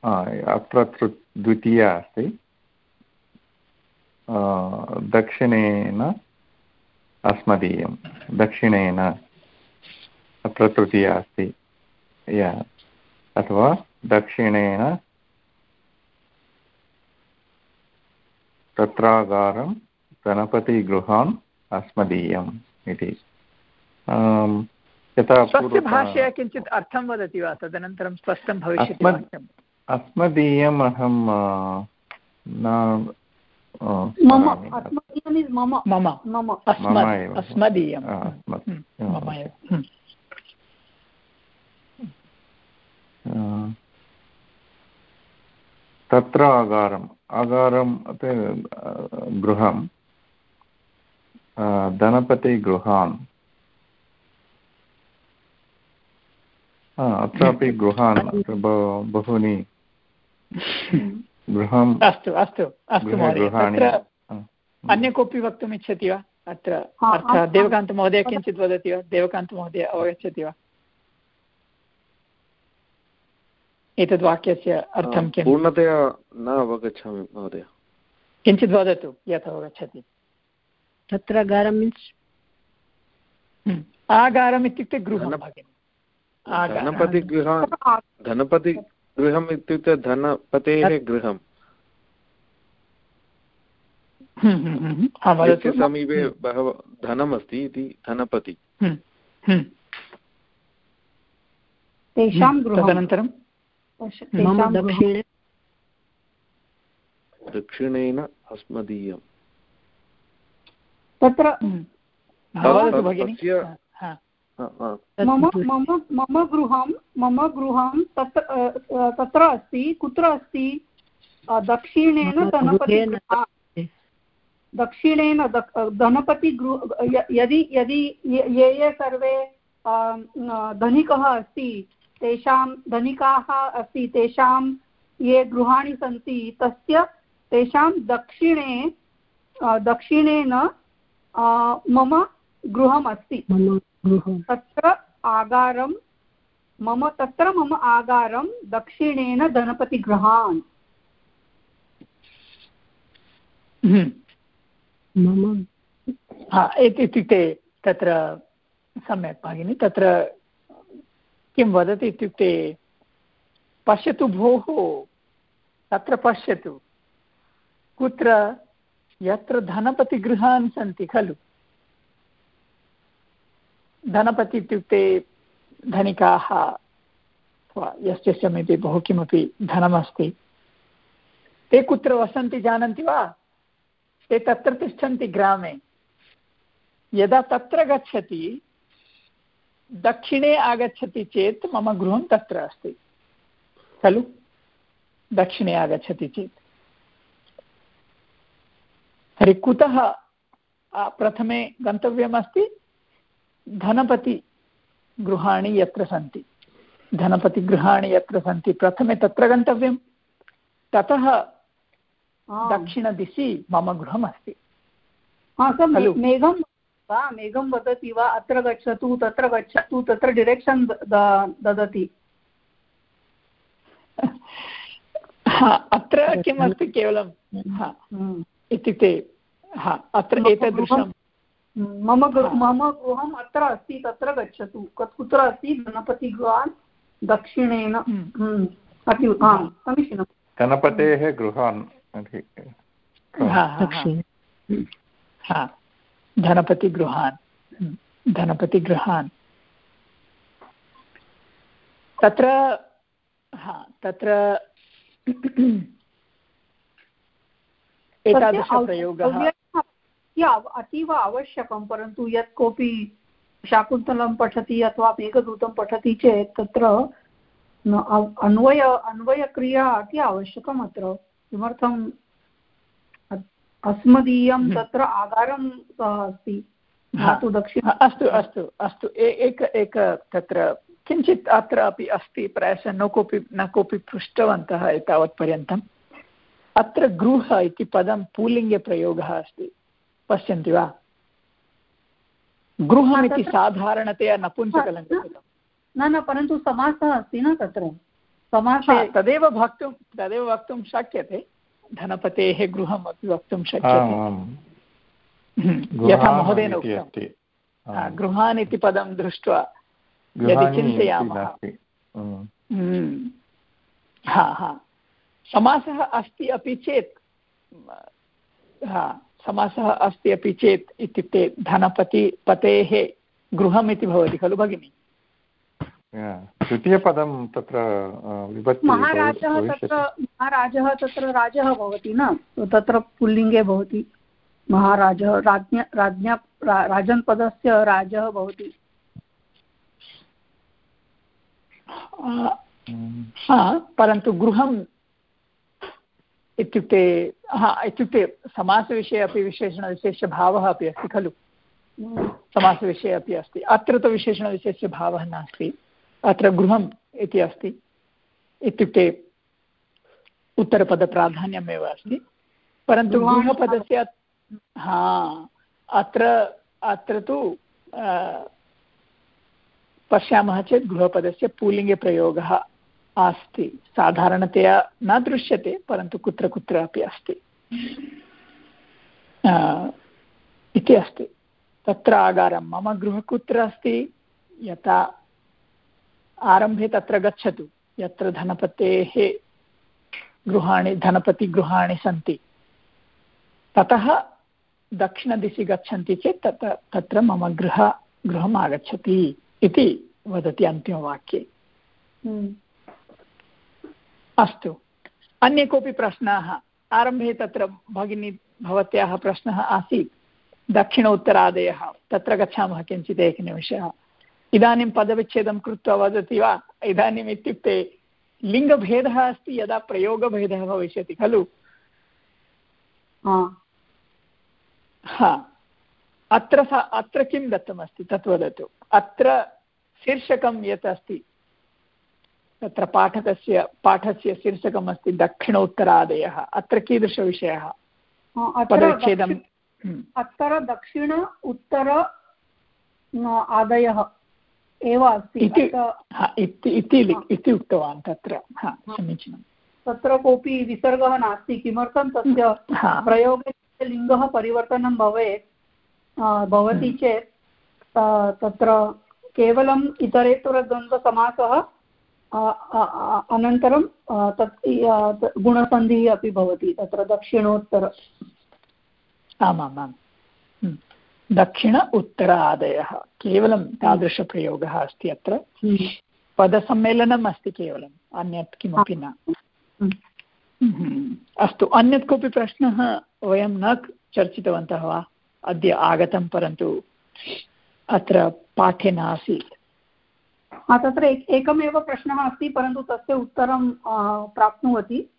अत्र द्वितीया अस्ति। दक्षिणेन अस्मदीयं दक्षिणेन अत्र तृतीया अस्ति। या अथवा दक्षिणेन तत्रागारं गणपतिगृहान् अस्मदीयम् इति। यथा स्वस्य भाषया किञ्चित् अर्थं वदति वा? तदनन्तरं स्पष्टं भविष्यति अस्मदीयम् अहं न तत्र आगारम्। आगारं गृहं धनपतिगृहान्। अत्रापि गृहान् बहूनि गृहम् अस्तु अस्तु अस्तु महोदय. अन्य कोऽपि वक्तुम् इच्छति वा? अत्र अर्थः देवकान्तमहोदय किञ्चित् वदति वा? देवकान्तमहोदय अवगच्छति वा? एतद् वाक्यस्य अर्थं किं पूर्णतया न अवगच्छामि महोदय। किञ्चित् वदतु यत् अवगच्छति। तत्र गारं मीन्स् हम्म। आगारम् इत्युक्ते गृहं धनपतिगृह धनपति गृहम् इत्युक्ते धनपतेः गृहम्। हम्म, हम्म, हम्म, समीपे बहवः धनमस्ति इति धनपति। तेषां तदनन्तरं? दक्षिणेन अस्मदीयम्। तत्र मम मम मम गृहं मम गृहं तत्र तत्र अस्ति कुत्र अस्ति? दक्षिणेन धनपति दक्षिणेन धनपति यदि यदि ये ये सर्वे धनिकः अस्ति तेषां धनिकाः अस्ति तेषां ये गृहाणि सन्ति तस्य तेषां दक्षिणे दक्षिणेन मम गृहम्। अस्ति तत्र आगारं मम तत्र मम आगारं दक्षिणेन धनपतिगृहान्। मम। इत्युक्ते तत्र सम्यक् भगिनि तत्र किं वदति इत्युक्ते पश्यतु भोः तत्र पश्यतु। कुत्र यत्र धनपतिगृहान् सन्ति खलु? धनपति इत्युक्ते धनिकाः यस्य समीपे बहु किमपि धनमस्ति। ते कुत्र वसन्ति जानन्ति वा? ते तत्र तिष्ठन्ति ग्रामे। यदा तत्र गच्छति, दक्षिणे आगच्छति चेत् मम गृहं तत्र अस्ति। खलु? दक्षिणे आगच्छति चेत्। तर्हि कुतः प्रथमे गन्तव्यमस्ति? धनपतिगृहाणि यत्र सन्ति। धनपतिगृहाणि यत्र सन्ति। प्रथमे तत्र गन्तव्यं ततः दक्षिणदिशि मम गृहमस्ति। मेघं वा? मेघं वदति वा? अत्र गच्छतु तत्र गच्छतु तत्र डिरेक्षन् ददति। अत्र किमस्ति केवलं? हम्म। इत्युक्ते हा अत्र एतादृशं मम मम गृहम् अत्र अस्ति तत्र गच्छतु। कुत्र अस्ति? गणपतिगृहान् दक्षिणेन। हम्म। हम्म। अति समीचीनं गणपतेः गृहान् धनपतिगृहान्। धनपतिगृहान्। तत्र हा तत्र एतादृशप्रयोगः अतीव आवश्यकं परन्तु यत् कोऽपि शाकुन्तलं पठति अथवा मेघदूतं पठति चेत् तत्र अन्वय अन्वयक्रिया अति आवश्यकम् अत्र। किमर्थम्? अस्मदीयं हम्म। तत्र आधारम् अस्ति। दक्षिण अस्तु अस्तु अस्तु। एक एक तत्र किञ्चित् अत्र अपि अस्ति प्रायशः न कोऽपि न कोऽपि पृष्टवन्तः एतावत्पर्यन्तम्। अत्र गृह इति पदं प्रयोगः अस्ति। पश्यन्ति वा? गृहमिति साधारणतया नपुंसकलिङ्गं कृतं न न परन्तु समासः अस्ति न तत्र? समासे तदेव वक्तुं तदेव वक्तुं शक्यते। धनपतेः गृहमपि वक्तुं शक्यते। हम्म, यथा महोदयेन उक्तं गृहान् इति पदं दृष्ट्वा यदि चिन्तयामः। हम्म, हा हा। समासः अस्ति अपि चेत् हा समासः अस्ति अपि चेत् इत्युक्ते धनपति पतेः गृहम् इति भवति खलु भगिनि? तृतीयपदं तत्र महाराजः तत्र महाराजः तत्र राजः भवति न? तत्र पुल्लिङ्गे भवति महाराजः राज्ञ राज्ञा राजन् पदस्य राजः भवति। हा परन्तु गृहं इत्युक्ते हा इत्युक्ते समासविषये अपि विशेषणविशेषभावः अपि अस्ति खलु। समासविषये अपि अस्ति। अत्र तु विशेषणविशेषस्य भावः नास्ति। अत्र गृहम् इति अस्ति। इत्युक्ते उत्तरपदप्राधान्यमेव अस्ति। परन्तु गृहपदस्य हा अत्र अत्र तु पश्यामः चेत् गृहपदस्य प्रयोगः अस्ति। साधारणतया न दृश्यते, परन्तु कुत्र कुत्र अपि अस्ति। इति अस्ति। तत्र आगारं। मम गृहः कुत्र अस्ति? यथा आरम्भे तत्र गच्छतु। यत्र धनपतेः गृहाणि, धनपतिगृहाणि सन्ति। ततः दक्षिणदिशि गच्छन्ति चेत् तत्र तत्र मम गृह, गृहम् आगच्छति इति वदति अन्तिमवाक्ये। हम्म। अस्तु। अन्ये कोऽपि प्रश्नाः? आरम्भे तत्र भगिनी भवत्याः प्रश्नः आसीत्। दक्षिण उत्तरादयः तत्र गच्छामः किञ्चित् एकनिमिषः। इदानीं पदविच्छेदं कृत्वा वदति वा? इदानीम् इत्युक्ते लिङ्गभेदः अस्ति यदा प्रयोगभेदः भविष्यति खलु? हा। अत्र सा अत्र किं दत्तमस्ति? तत् वदतु। अत्र शीर्षकं यत् अस्ति तत्र पाठकस्य पाठस्य शीर्षकम् अस्ति दक्षिणोत्तरादयः अत्र कीदृशविषयः? पदच्छेदं हम्म। अत्र दक्षिण उत्तर आदयः एव अस्ति इति उक्तवान् तत्र। समीचीनं तत्र कोऽपि विसर्गः नास्ति किमर्थं तस्य प्रयोगे लिङ्गः परिवर्तनं भवेत् भवति हम्म। चेत् तत्र केवलम् इतरेतरद्वन्द्वसमासः अनन्तरं तत् गुणसन्धिः अपि भवति, तत्र दक्षिणोत्तर आमामाम् हम्म। दक्षिण उत्तर आदयः केवलं तादृशप्रयोगः अस्ति अत्र। पदसम्मेलनम् अस्ति केवलम्, अन्यत् किमपि न हम्म। अस्तु, अन्यत् कोऽपि प्रश्नः वयं न चर्चितवन्तः वा अद्य आगतं, परन्तु अत्र पाठे नासीत् तत्र एक एकमेव प्रश्नः अस्ति परन्तु तस्य उत्तरं प्राप्नुवती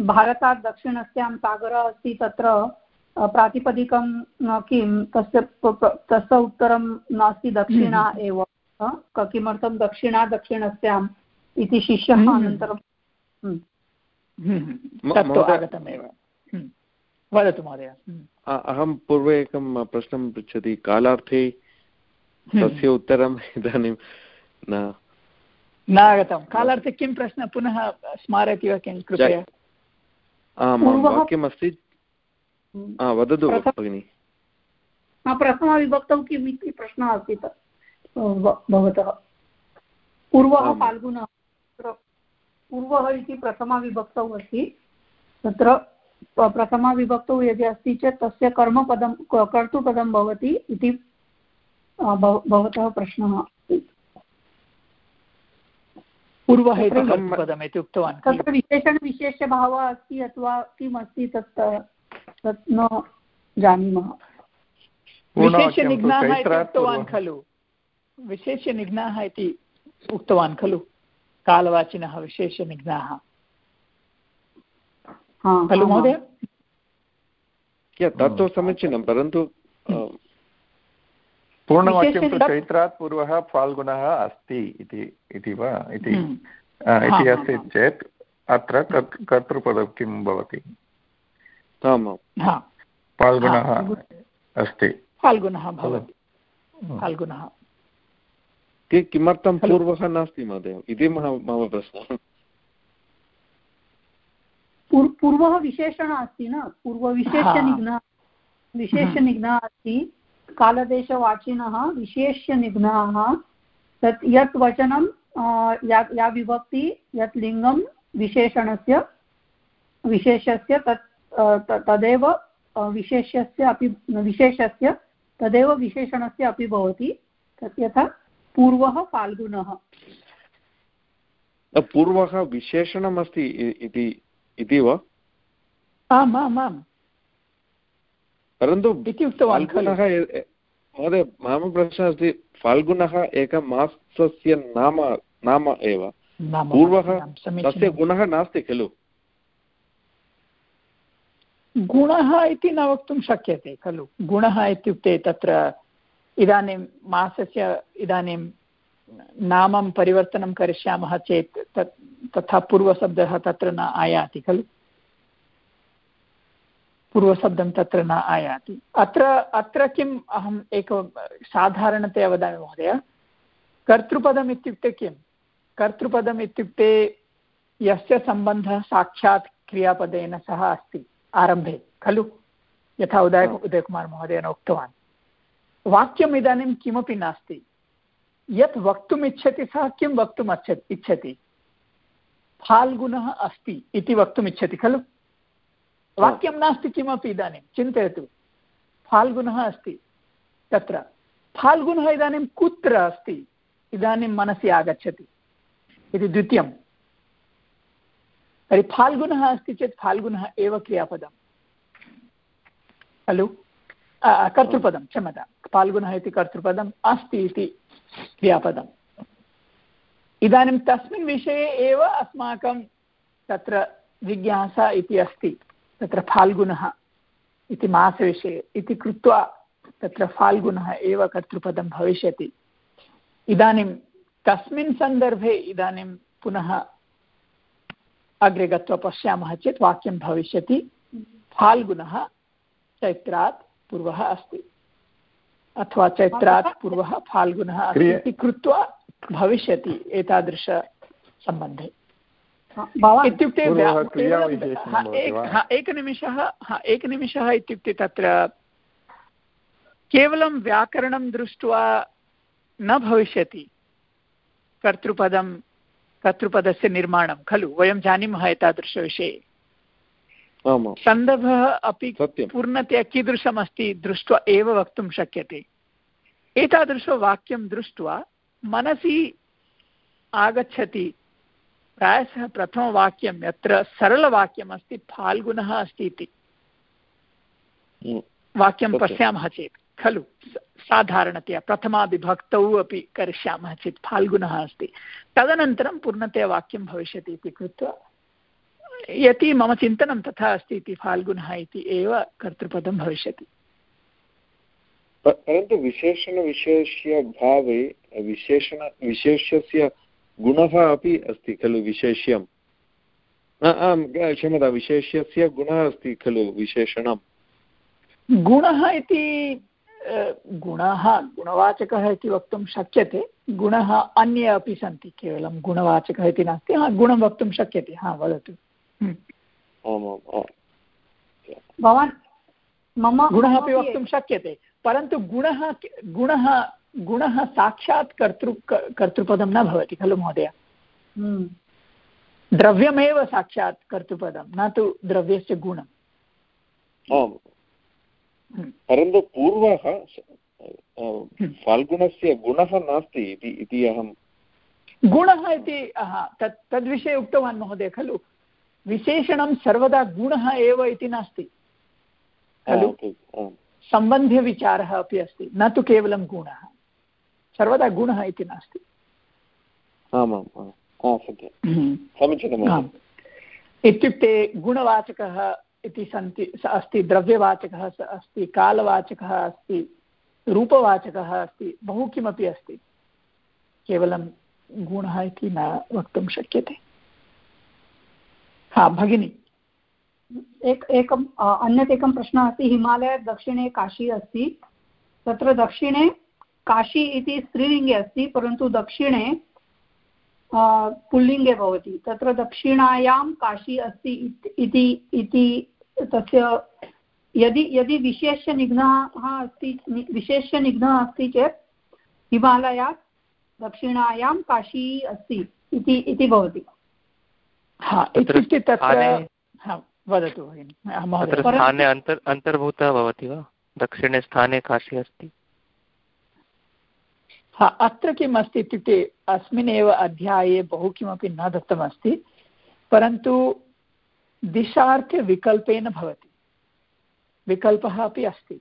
भारतात् दक्षिणस्यां सागरः अस्ति तत्र प्रातिपदिकं किं तस्य तस्य उत्तरं नास्ति दक्षिणा हम्म, हम्म। एव किमर्थं दक्षिणा दक्षिणस्याम् इति शिष्यः हम्म, अनन्तरं आगतमेव। वदतु महोदय। अहं पूर्वे एकं प्रश्नं पृच्छति। कालार्थे तस्य उत्तरम् इदानीं न। न आगतं। कालार्थे किं प्रश्नः पुनः स्मारयति वा किं? कृपया। वाक्यमस्ति वदतु भगिनि। प्रथमविभक्तौ किम् इति प्रश्नः अस्ति भवतः। पूर्वः फाल्गुनः पूर्वः इति प्रथमाविभक्तौ अस्ति। तत्र प्रथमाविभक्तौ यदि अस्ति चेत् तस्य कर्मपदं कर्तुपदं भवति इति भवतः प्रश्नः अस्ति पूर्वः इति पदम् इति उक्तवान्। तत्र विशेषणविशेषभावः अस्ति अथवा किम् अस्ति तत् तत् न जानीमः। विशेषनिघ्नाः इति उक्तवान् खलु। विशेषनिघ्नाः इति उक्तवान् खलु। कालवाचिनः विशेषनिघ्नाः। खलु महोदय? तत्तु समीचीनं परन्तु पूर्णवाक्यं तु चैत्रात् पूर्वः फाल्गुनः अस्ति इति वा? इति हम्म। इति अस्ति चेत् अत्र कर्तृपदं किं भवति? फाल्गुनः अस्ति। फाल्गुनः भवति। फाल्गुनः। किमर्थं पूर्वः नास्ति महोदय? इति मम प्रश्नः। पूर्वः विशेषणः अस्ति न? पूर्वविशेषनिघ्नः विशेषनिघ्नः अस्ति। कालदेशवाचिनः विशेष्यनिघ्नाः तत् यत् वचनं या या विभक्ति यत् लिङ्गं विशेषणस्य विशेषस्य तत् तदेव विशेषस्य अपि विशेषस्य तदेव विशेषणस्य अपि भवति तत् यथा पूर्वः फाल्गुनः। पूर्वः विशेषणमस्ति इति वा? आम् आम् आम्। परन्तु महोदय मम प्रश्नः अस्ति फाल्गुनः एकं मासस्य नाम नाम एव। पूर्वः तस्य गुणः नास्ति खलु। गुणः इति न वक्तुं शक्यते खलु। गुणः इत्युक्ते तत्र इदानीं मासस्य इदानीं नामं परिवर्तनं करिष्यामः चेत् तत् तथा पूर्वशब्दः तत्र न आयाति खलु। पूर्वशब्दं तत्र न आयाति। अत्र अत्र किम् अहम् एक साधारणतया वदामि महोदय? कर्तृपदम् इत्युक्ते किं? कर्तृपदम् इत्युक्ते यस्य सम्बन्धः साक्षात् क्रियापदेन सह अस्ति आरम्भे खलु? यथा उदय उदयकुमार् महोदयेन उक्तवान्। वाक्यम् इदानीं किमपि नास्ति। यत् वक्तुम् इच्छति सः किं वक्तुम् इच्छति? फाल्गुनः अस्ति इति वक्तुम् इच्छति खलु? वाक्यं नास्ति किमपि इदानीं, चिन्तयतु। फाल्गुनः अस्ति तत्र। फाल्गुनः इदानीं कुत्र अस्ति? इदानीं मनसि आगच्छति। इति द्वितीयं। तर्हि फाल्गुनः अस्ति चेत् फाल्गुनः एव क्रियापदं खलु? कर्तृपदं क्षमता फाल्गुनः इति कर्तृपदम् अस्ति इति क्रियापदम्। इदानीं तस्मिन् विषये एव अस्माकं तत्र जिज्ञासा इति अस्ति। तत्र फाल्गुनः इति मासविषये इति कृत्वा तत्र फाल्गुनः एव कर्तृपदं भविष्यति। इदानीं कस्मिन् सन्दर्भे इदानीं पुनः अग्रे गत्वा पश्यामः चेत् वाक्यं भविष्यति। फाल्गुनः चैत्रात् पूर्वः अस्ति। अथवा चैत्रात् पूर्वः फाल्गुनः अस्ति इति कृत्वा भविष्यति एतादृशसम्बन्धे। इत्युक्ते एकनिमिषः एकनिमिषः इत्युक्ते तत्र केवलं व्याकरणं दृष्ट्वा न भविष्यति कर्तृपदं कर्तृपदस्य निर्माणं खलु? वयं जानीमः एतादृशविषये। सन्दर्भः अपि पूर्णतया कीदृशमस्ति दृष्ट्वा एव वक्तुं शक्यते। एतादृशवाक्यं दृष्ट्वा मनसि आगच्छति प्रायशः प्रथमवाक्यं यत्र सरलवाक्यमस्ति फाल्गुनः अस्ति इति। वाक्यं पश्यामः चेत् खलु साधारणतया प्रथमाविभक्तौ अपि करिष्यामः चेत् फाल्गुनः अस्ति। तदनन्तरं पूर्णतया वाक्यं भविष्यति इति कृत्वा यदि मम चिन्तनं तथा अस्ति इति फाल्गुनः इति एव कर्तृपदं भविष्यति। परन्तु विशेषणविशेष्यभावे विशेषण विशेष्यस्य गुणः अपि अस्ति खलु विशेष्यं। आम् क्षम्यता विशेष्यस्य गुणः अस्ति खलु विशेषणं गुणः इति गुणः गुणवाचकः इति वक्तुं शक्यते। गुणः अन्ये अपि सन्ति केवलं गुणवाचकः इति नास्ति। हा गुणं वक्तुं शक्यते। हा वदतु। हम्म। भवान् मम गुणः अपि वक्तुं शक्यते परन्तु गुणः गुणः गुणः साक्षात् कर्तृ कर्तृपदं न भवति खलु महोदय? हम्म। द्रव्यमेव साक्षात् कर्तृपदं न तु द्रव्यस्य गुणम्। हम्म। परन्तु पूर्वः फाल्गुणस्य गुणः नास्ति इति अहं गुणः इति तत् तद्विषये उक्तवान् महोदय खलु। विशेषणं सर्वदा गुणः एव इति नास्ति। खलु? सम्बन्ध्यविचारः अपि अस्ति न तु केवलं गुणः। सर्वदा गुणः इति नास्ति। समीचीनम् इत्युक्ते गुणवाचकः इति सन्ति अस्ति द्रव्यवाचकः अस्ति कालवाचकः अस्ति रूपवाचकः अस्ति बहु किमपि अस्ति। केवलं गुणः इति न वक्तुं शक्यते। हा भगिनि। एक एकम् अन्यत् एकं प्रश्नः अस्ति हिमालयात् दक्षिणे काशी अस्ति। तत्र दक्षिणे काशी इति स्त्रीलिङ्गे अस्ति परन्तु दक्षिणे पुल्लिङ्गे भवति। तत्र दक्षिणायां काशी अस्ति इति इति तस्य यदि यदि विशेष्यनिघ्नः अस्ति विशेष्यनिघ्नः अस्ति चेत् हिमालयात् दक्षिणायां काशी अस्ति इति इति भवति। इत्युक्ते तत्र वदतु स्थाने अन्तर्भूतः भवति वा? दक्षिणे स्थाने काशी अस्ति। हा अत्र किम् अस्ति इत्युक्ते अस्मिन्नेव अध्याये बहु किमपि न दत्तमस्ति परन्तु दिशार्थविकल्पेन भवति। विकल्पः अपि अस्ति।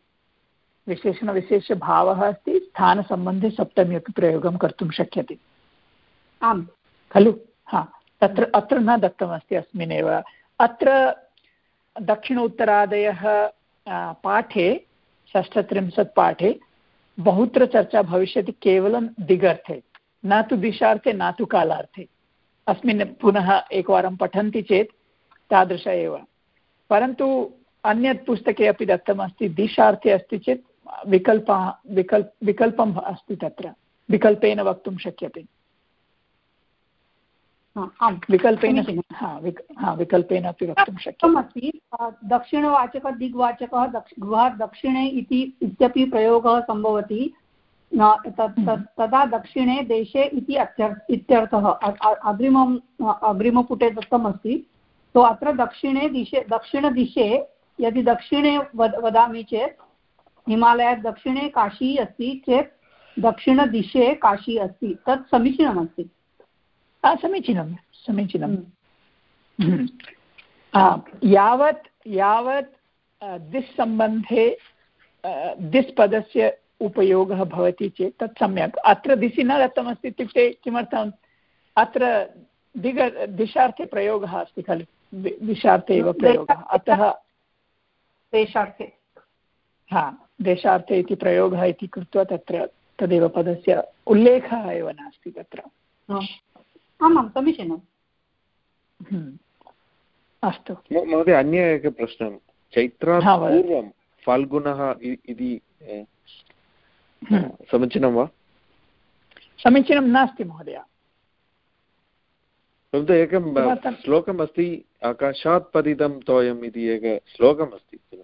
विशेषणविशेषभावः अस्ति स्थानसम्बन्धे सप्तमी अपि प्रयोगं कर्तुं शक्यते। आम्। खलु? हा तत्र अत्र न दत्तमस्ति अस्मिन्नेव अत्र दक्षिणोत्तरादयः पाठे षष्ठत्रिंशत् पाठे बहुत्र चर्चा भविष्य केवलं दिगर्थे, न तु दिशार्थे, न तु कालार्थे। अस्मिन् पुनः एकवारं पठन्ति चेत् तादृश एव। परन्तु अन्यत् पुस्तके अपि दत्तमस्ति, दिशार्थे अस्ति चेत् विकल्पः, विकल्प विकल्पम् अस्ति तत्र। विकल्पेन वक्तुं शक्यते। विकल्पेन विकल्पेन अपि वक्तुं शक्यमस्ति दक्षिणवाचकः दिग्वाचकः गृहात् दक्षिणे इति इत्यपि प्रयोगः सम्भवति। तदा दक्षिणे देशे इति इत्यर्थः अग्रिमम् अग्रिमपुटे दत्तमस्ति। तो अत्र दक्षिणे दिशे दक्षिणदिशे यदि दक्षिणे वद वदामि चेत् हिमालयात् दक्षिणे काशी अस्ति चेत् दक्षिणदिशे काशी अस्ति। तत् समीचीनमस्ति। समीचीनं समीचीनं. हम्म। यावत् यावत् दिस् सम्बन्धे दिस् पदस्य उपयोगः भवति चेत् तत् सम्यक्। अत्र दिशि न दत्तमस्ति इत्युक्ते किमर्थम्? अत्र दिग दिशार्थे प्रयोगः अस्ति खलु। दिशार्थे एव प्रयोगः। अतः देशार्थे। हा देशार्थे इति प्रयोगः इति कृत्वा तत्र तदेव पदस्य उल्लेखः एव नास्ति तत्र। आमां समीचीनम् हम्म। अस्तु। महोदय अन्य एकः प्रश्नः। चैत्रात् पूर्वं फाल्गुनः इति हम्म। समीचीनं वा? समीचीनं नास्ति महोदय। परन्तु एकं श्लोकम् अस्ति आकाशात् पतितं तोयम् इति एकः श्लोकम् अस्ति।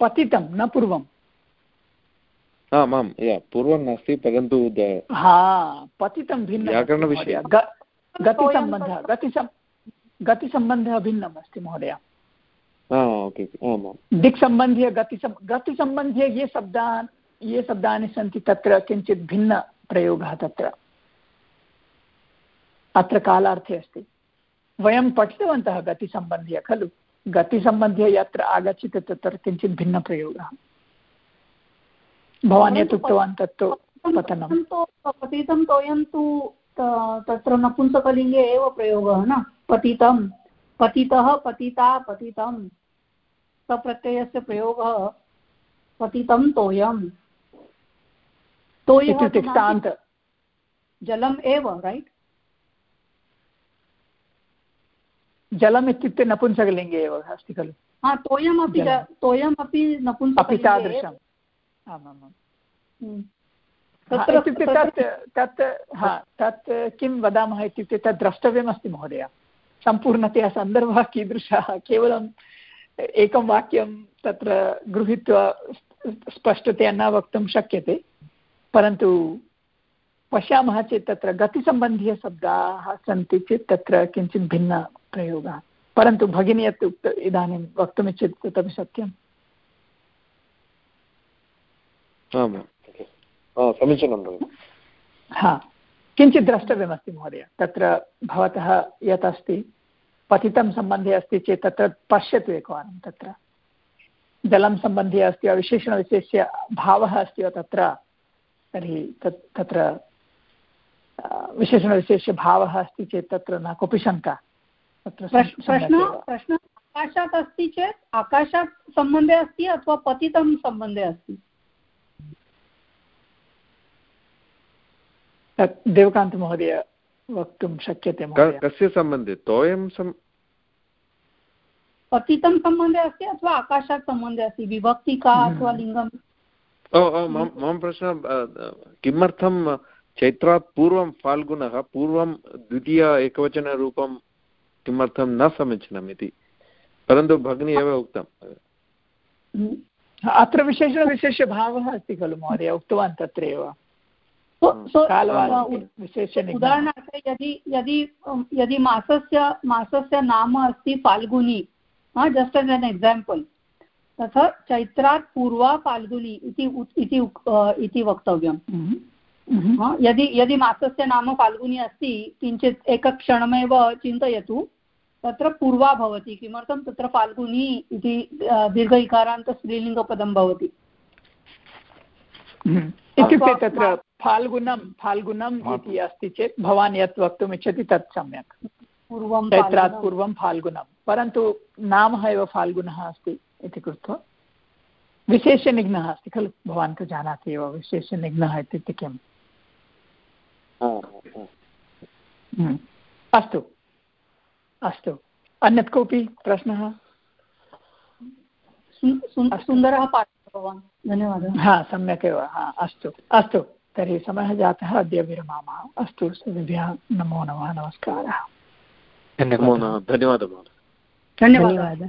पतितं न पूर्वं आम् आम् पूर्वं नास्ति परन्तु हा पतितं भिन्नं व्याकरणविषये। गतिसम्बन्धः गतिसम् गतिसम्बन्धः भिन्नम् अस्ति महोदय दिक्सम्बन्धीय गतिसम् गतिसम्बन्धीय ये शब्दान् ये शब्दानि सन्ति तत्र किञ्चित् भिन्नप्रयोगः तत्र। अत्र कालार्थे अस्ति। वयं पठितवन्तः गतिसम्बन्धीय खलु? गतिसम्बन्धीय यत्र आगच्छति तत्र किञ्चित् भिन्नप्रयोगः। भवान् यत् उक्तवान् तत्तु पतनं पतितं तोयं तु तत्र नपुंसकलिङ्गे एव प्रयोगः न? पतितं पतितः पतिता पतितं। सप्रत्ययस्य प्रयोगः पतितं तोयं। तोयः जलम् एव रैट् जलम् इत्युक्ते नपुंसकलिङ्गे एव अस्ति खलु। हा तोयमपि तोयमपि नपुंसकलिङ्गे तादृशम्। आमामाम्। हम्म। इत्युक्ते तत् तत् हा तत् किं वदामः इत्युक्ते तत् द्रष्टव्यमस्ति महोदय। सम्पूर्णतया सन्दर्भः कीदृशः केवलम् एकं वाक्यं तत्र गृहीत्वा स्पष्टतया न वक्तुं शक्यते परन्तु पश्यामः चेत् तत्र गतिसम्बन्धीयशब्दाः सन्ति चेत् तत्र किञ्चित् भिन्नप्रयोगः। परन्तु भगिनी यत् उक्त इदानीं वक्तुमिच्छति तदपि सत्यम्। समीचीनं हा। किञ्चित् द्रष्टव्यमस्ति महोदय। तत्र भवतः यत् अस्ति पतितं सम्बन्धे अस्ति चेत् तत्र पश्यतु एकवारं तत्र। जलं सम्बन्धे अस्ति वा विशेषणविशेष्य भावः अस्ति वा तत्र तर्हि तत् तत्र विशेषणविशेष्यभावः अस्ति चेत् तत्र न कोऽपि शङ्का। तत्र प्रश्न प्रश्न। आकाशात् अस्ति चेत् आकाशात् सम्बन्धे अस्ति अथवा पतितं सम्बन्धे अस्ति? देवकान्तमहोदय वक्तुं शक्यते कस्य सम्बन्धे? तोयं सम् पतितं सम्बन्धे अस्ति अथवा आकाशात् सम्बन्धे अस्ति? विभक्ति का। अथवा लिङ्गम्? ओ मम प्रश्नः किमर्थं चैत्रात् पूर्वं फाल्गुनः पूर्वं द्वितीय एकवचनरूपं किमर्थं न समीचीनम् इति? परन्तु भगिनी एव उक्तम्। अत्र विशेषविशेषभावः अस्ति खलु महोदय उक्तवान् तत्रैव। उदाहरणार्थे यदि यदि यदि मासस्य मासस्य नाम अस्ति फाल्गुनी जस्ट् एस् एन् एक्साम्पल् तथा चैत्रात् पूर्वा फाल्गुनी इति वक्तव्यं हम्म, हम्म। यदि यदि मासस्य नाम फाल्गुनी अस्ति किञ्चित् एकक्षणमेव चिन्तयतु तत्र पूर्वा भवति किमर्थं तत्र फाल्गुनी इति दीर्घ इकारान्त स्त्रीलिङ्गपदं भवति हम्म। इत्युक्ते तत्र फाल्गुनं फाल्गुनम् इति अस्ति चेत् भवान् यत् वक्तुम् इच्छति तत् सम्यक्। पूर्वं चैत्रात् पूर्वं फाल्गुनं परन्तु नाम एव फाल्गुनः अस्ति इति कृत्वा। विशेषनिघ्नः अस्ति खलु भवान् तु जानाति एव विशेषनिघ्नः इत्युक्ते किम्? हम्म। अस्तु। अस्तु। अन्यत् कोऽपि प्रश्नः? सुन्दरः पाठः। भवान् धन्यवादः। हा सम्यक् एव हा अस्तु अस्तु तर्हि समयः जातः अद्य विरमामः। अस्तु सर्वेभ्यः नमो नमः नमस्कारः। धन्यवादः। धन्यवादः।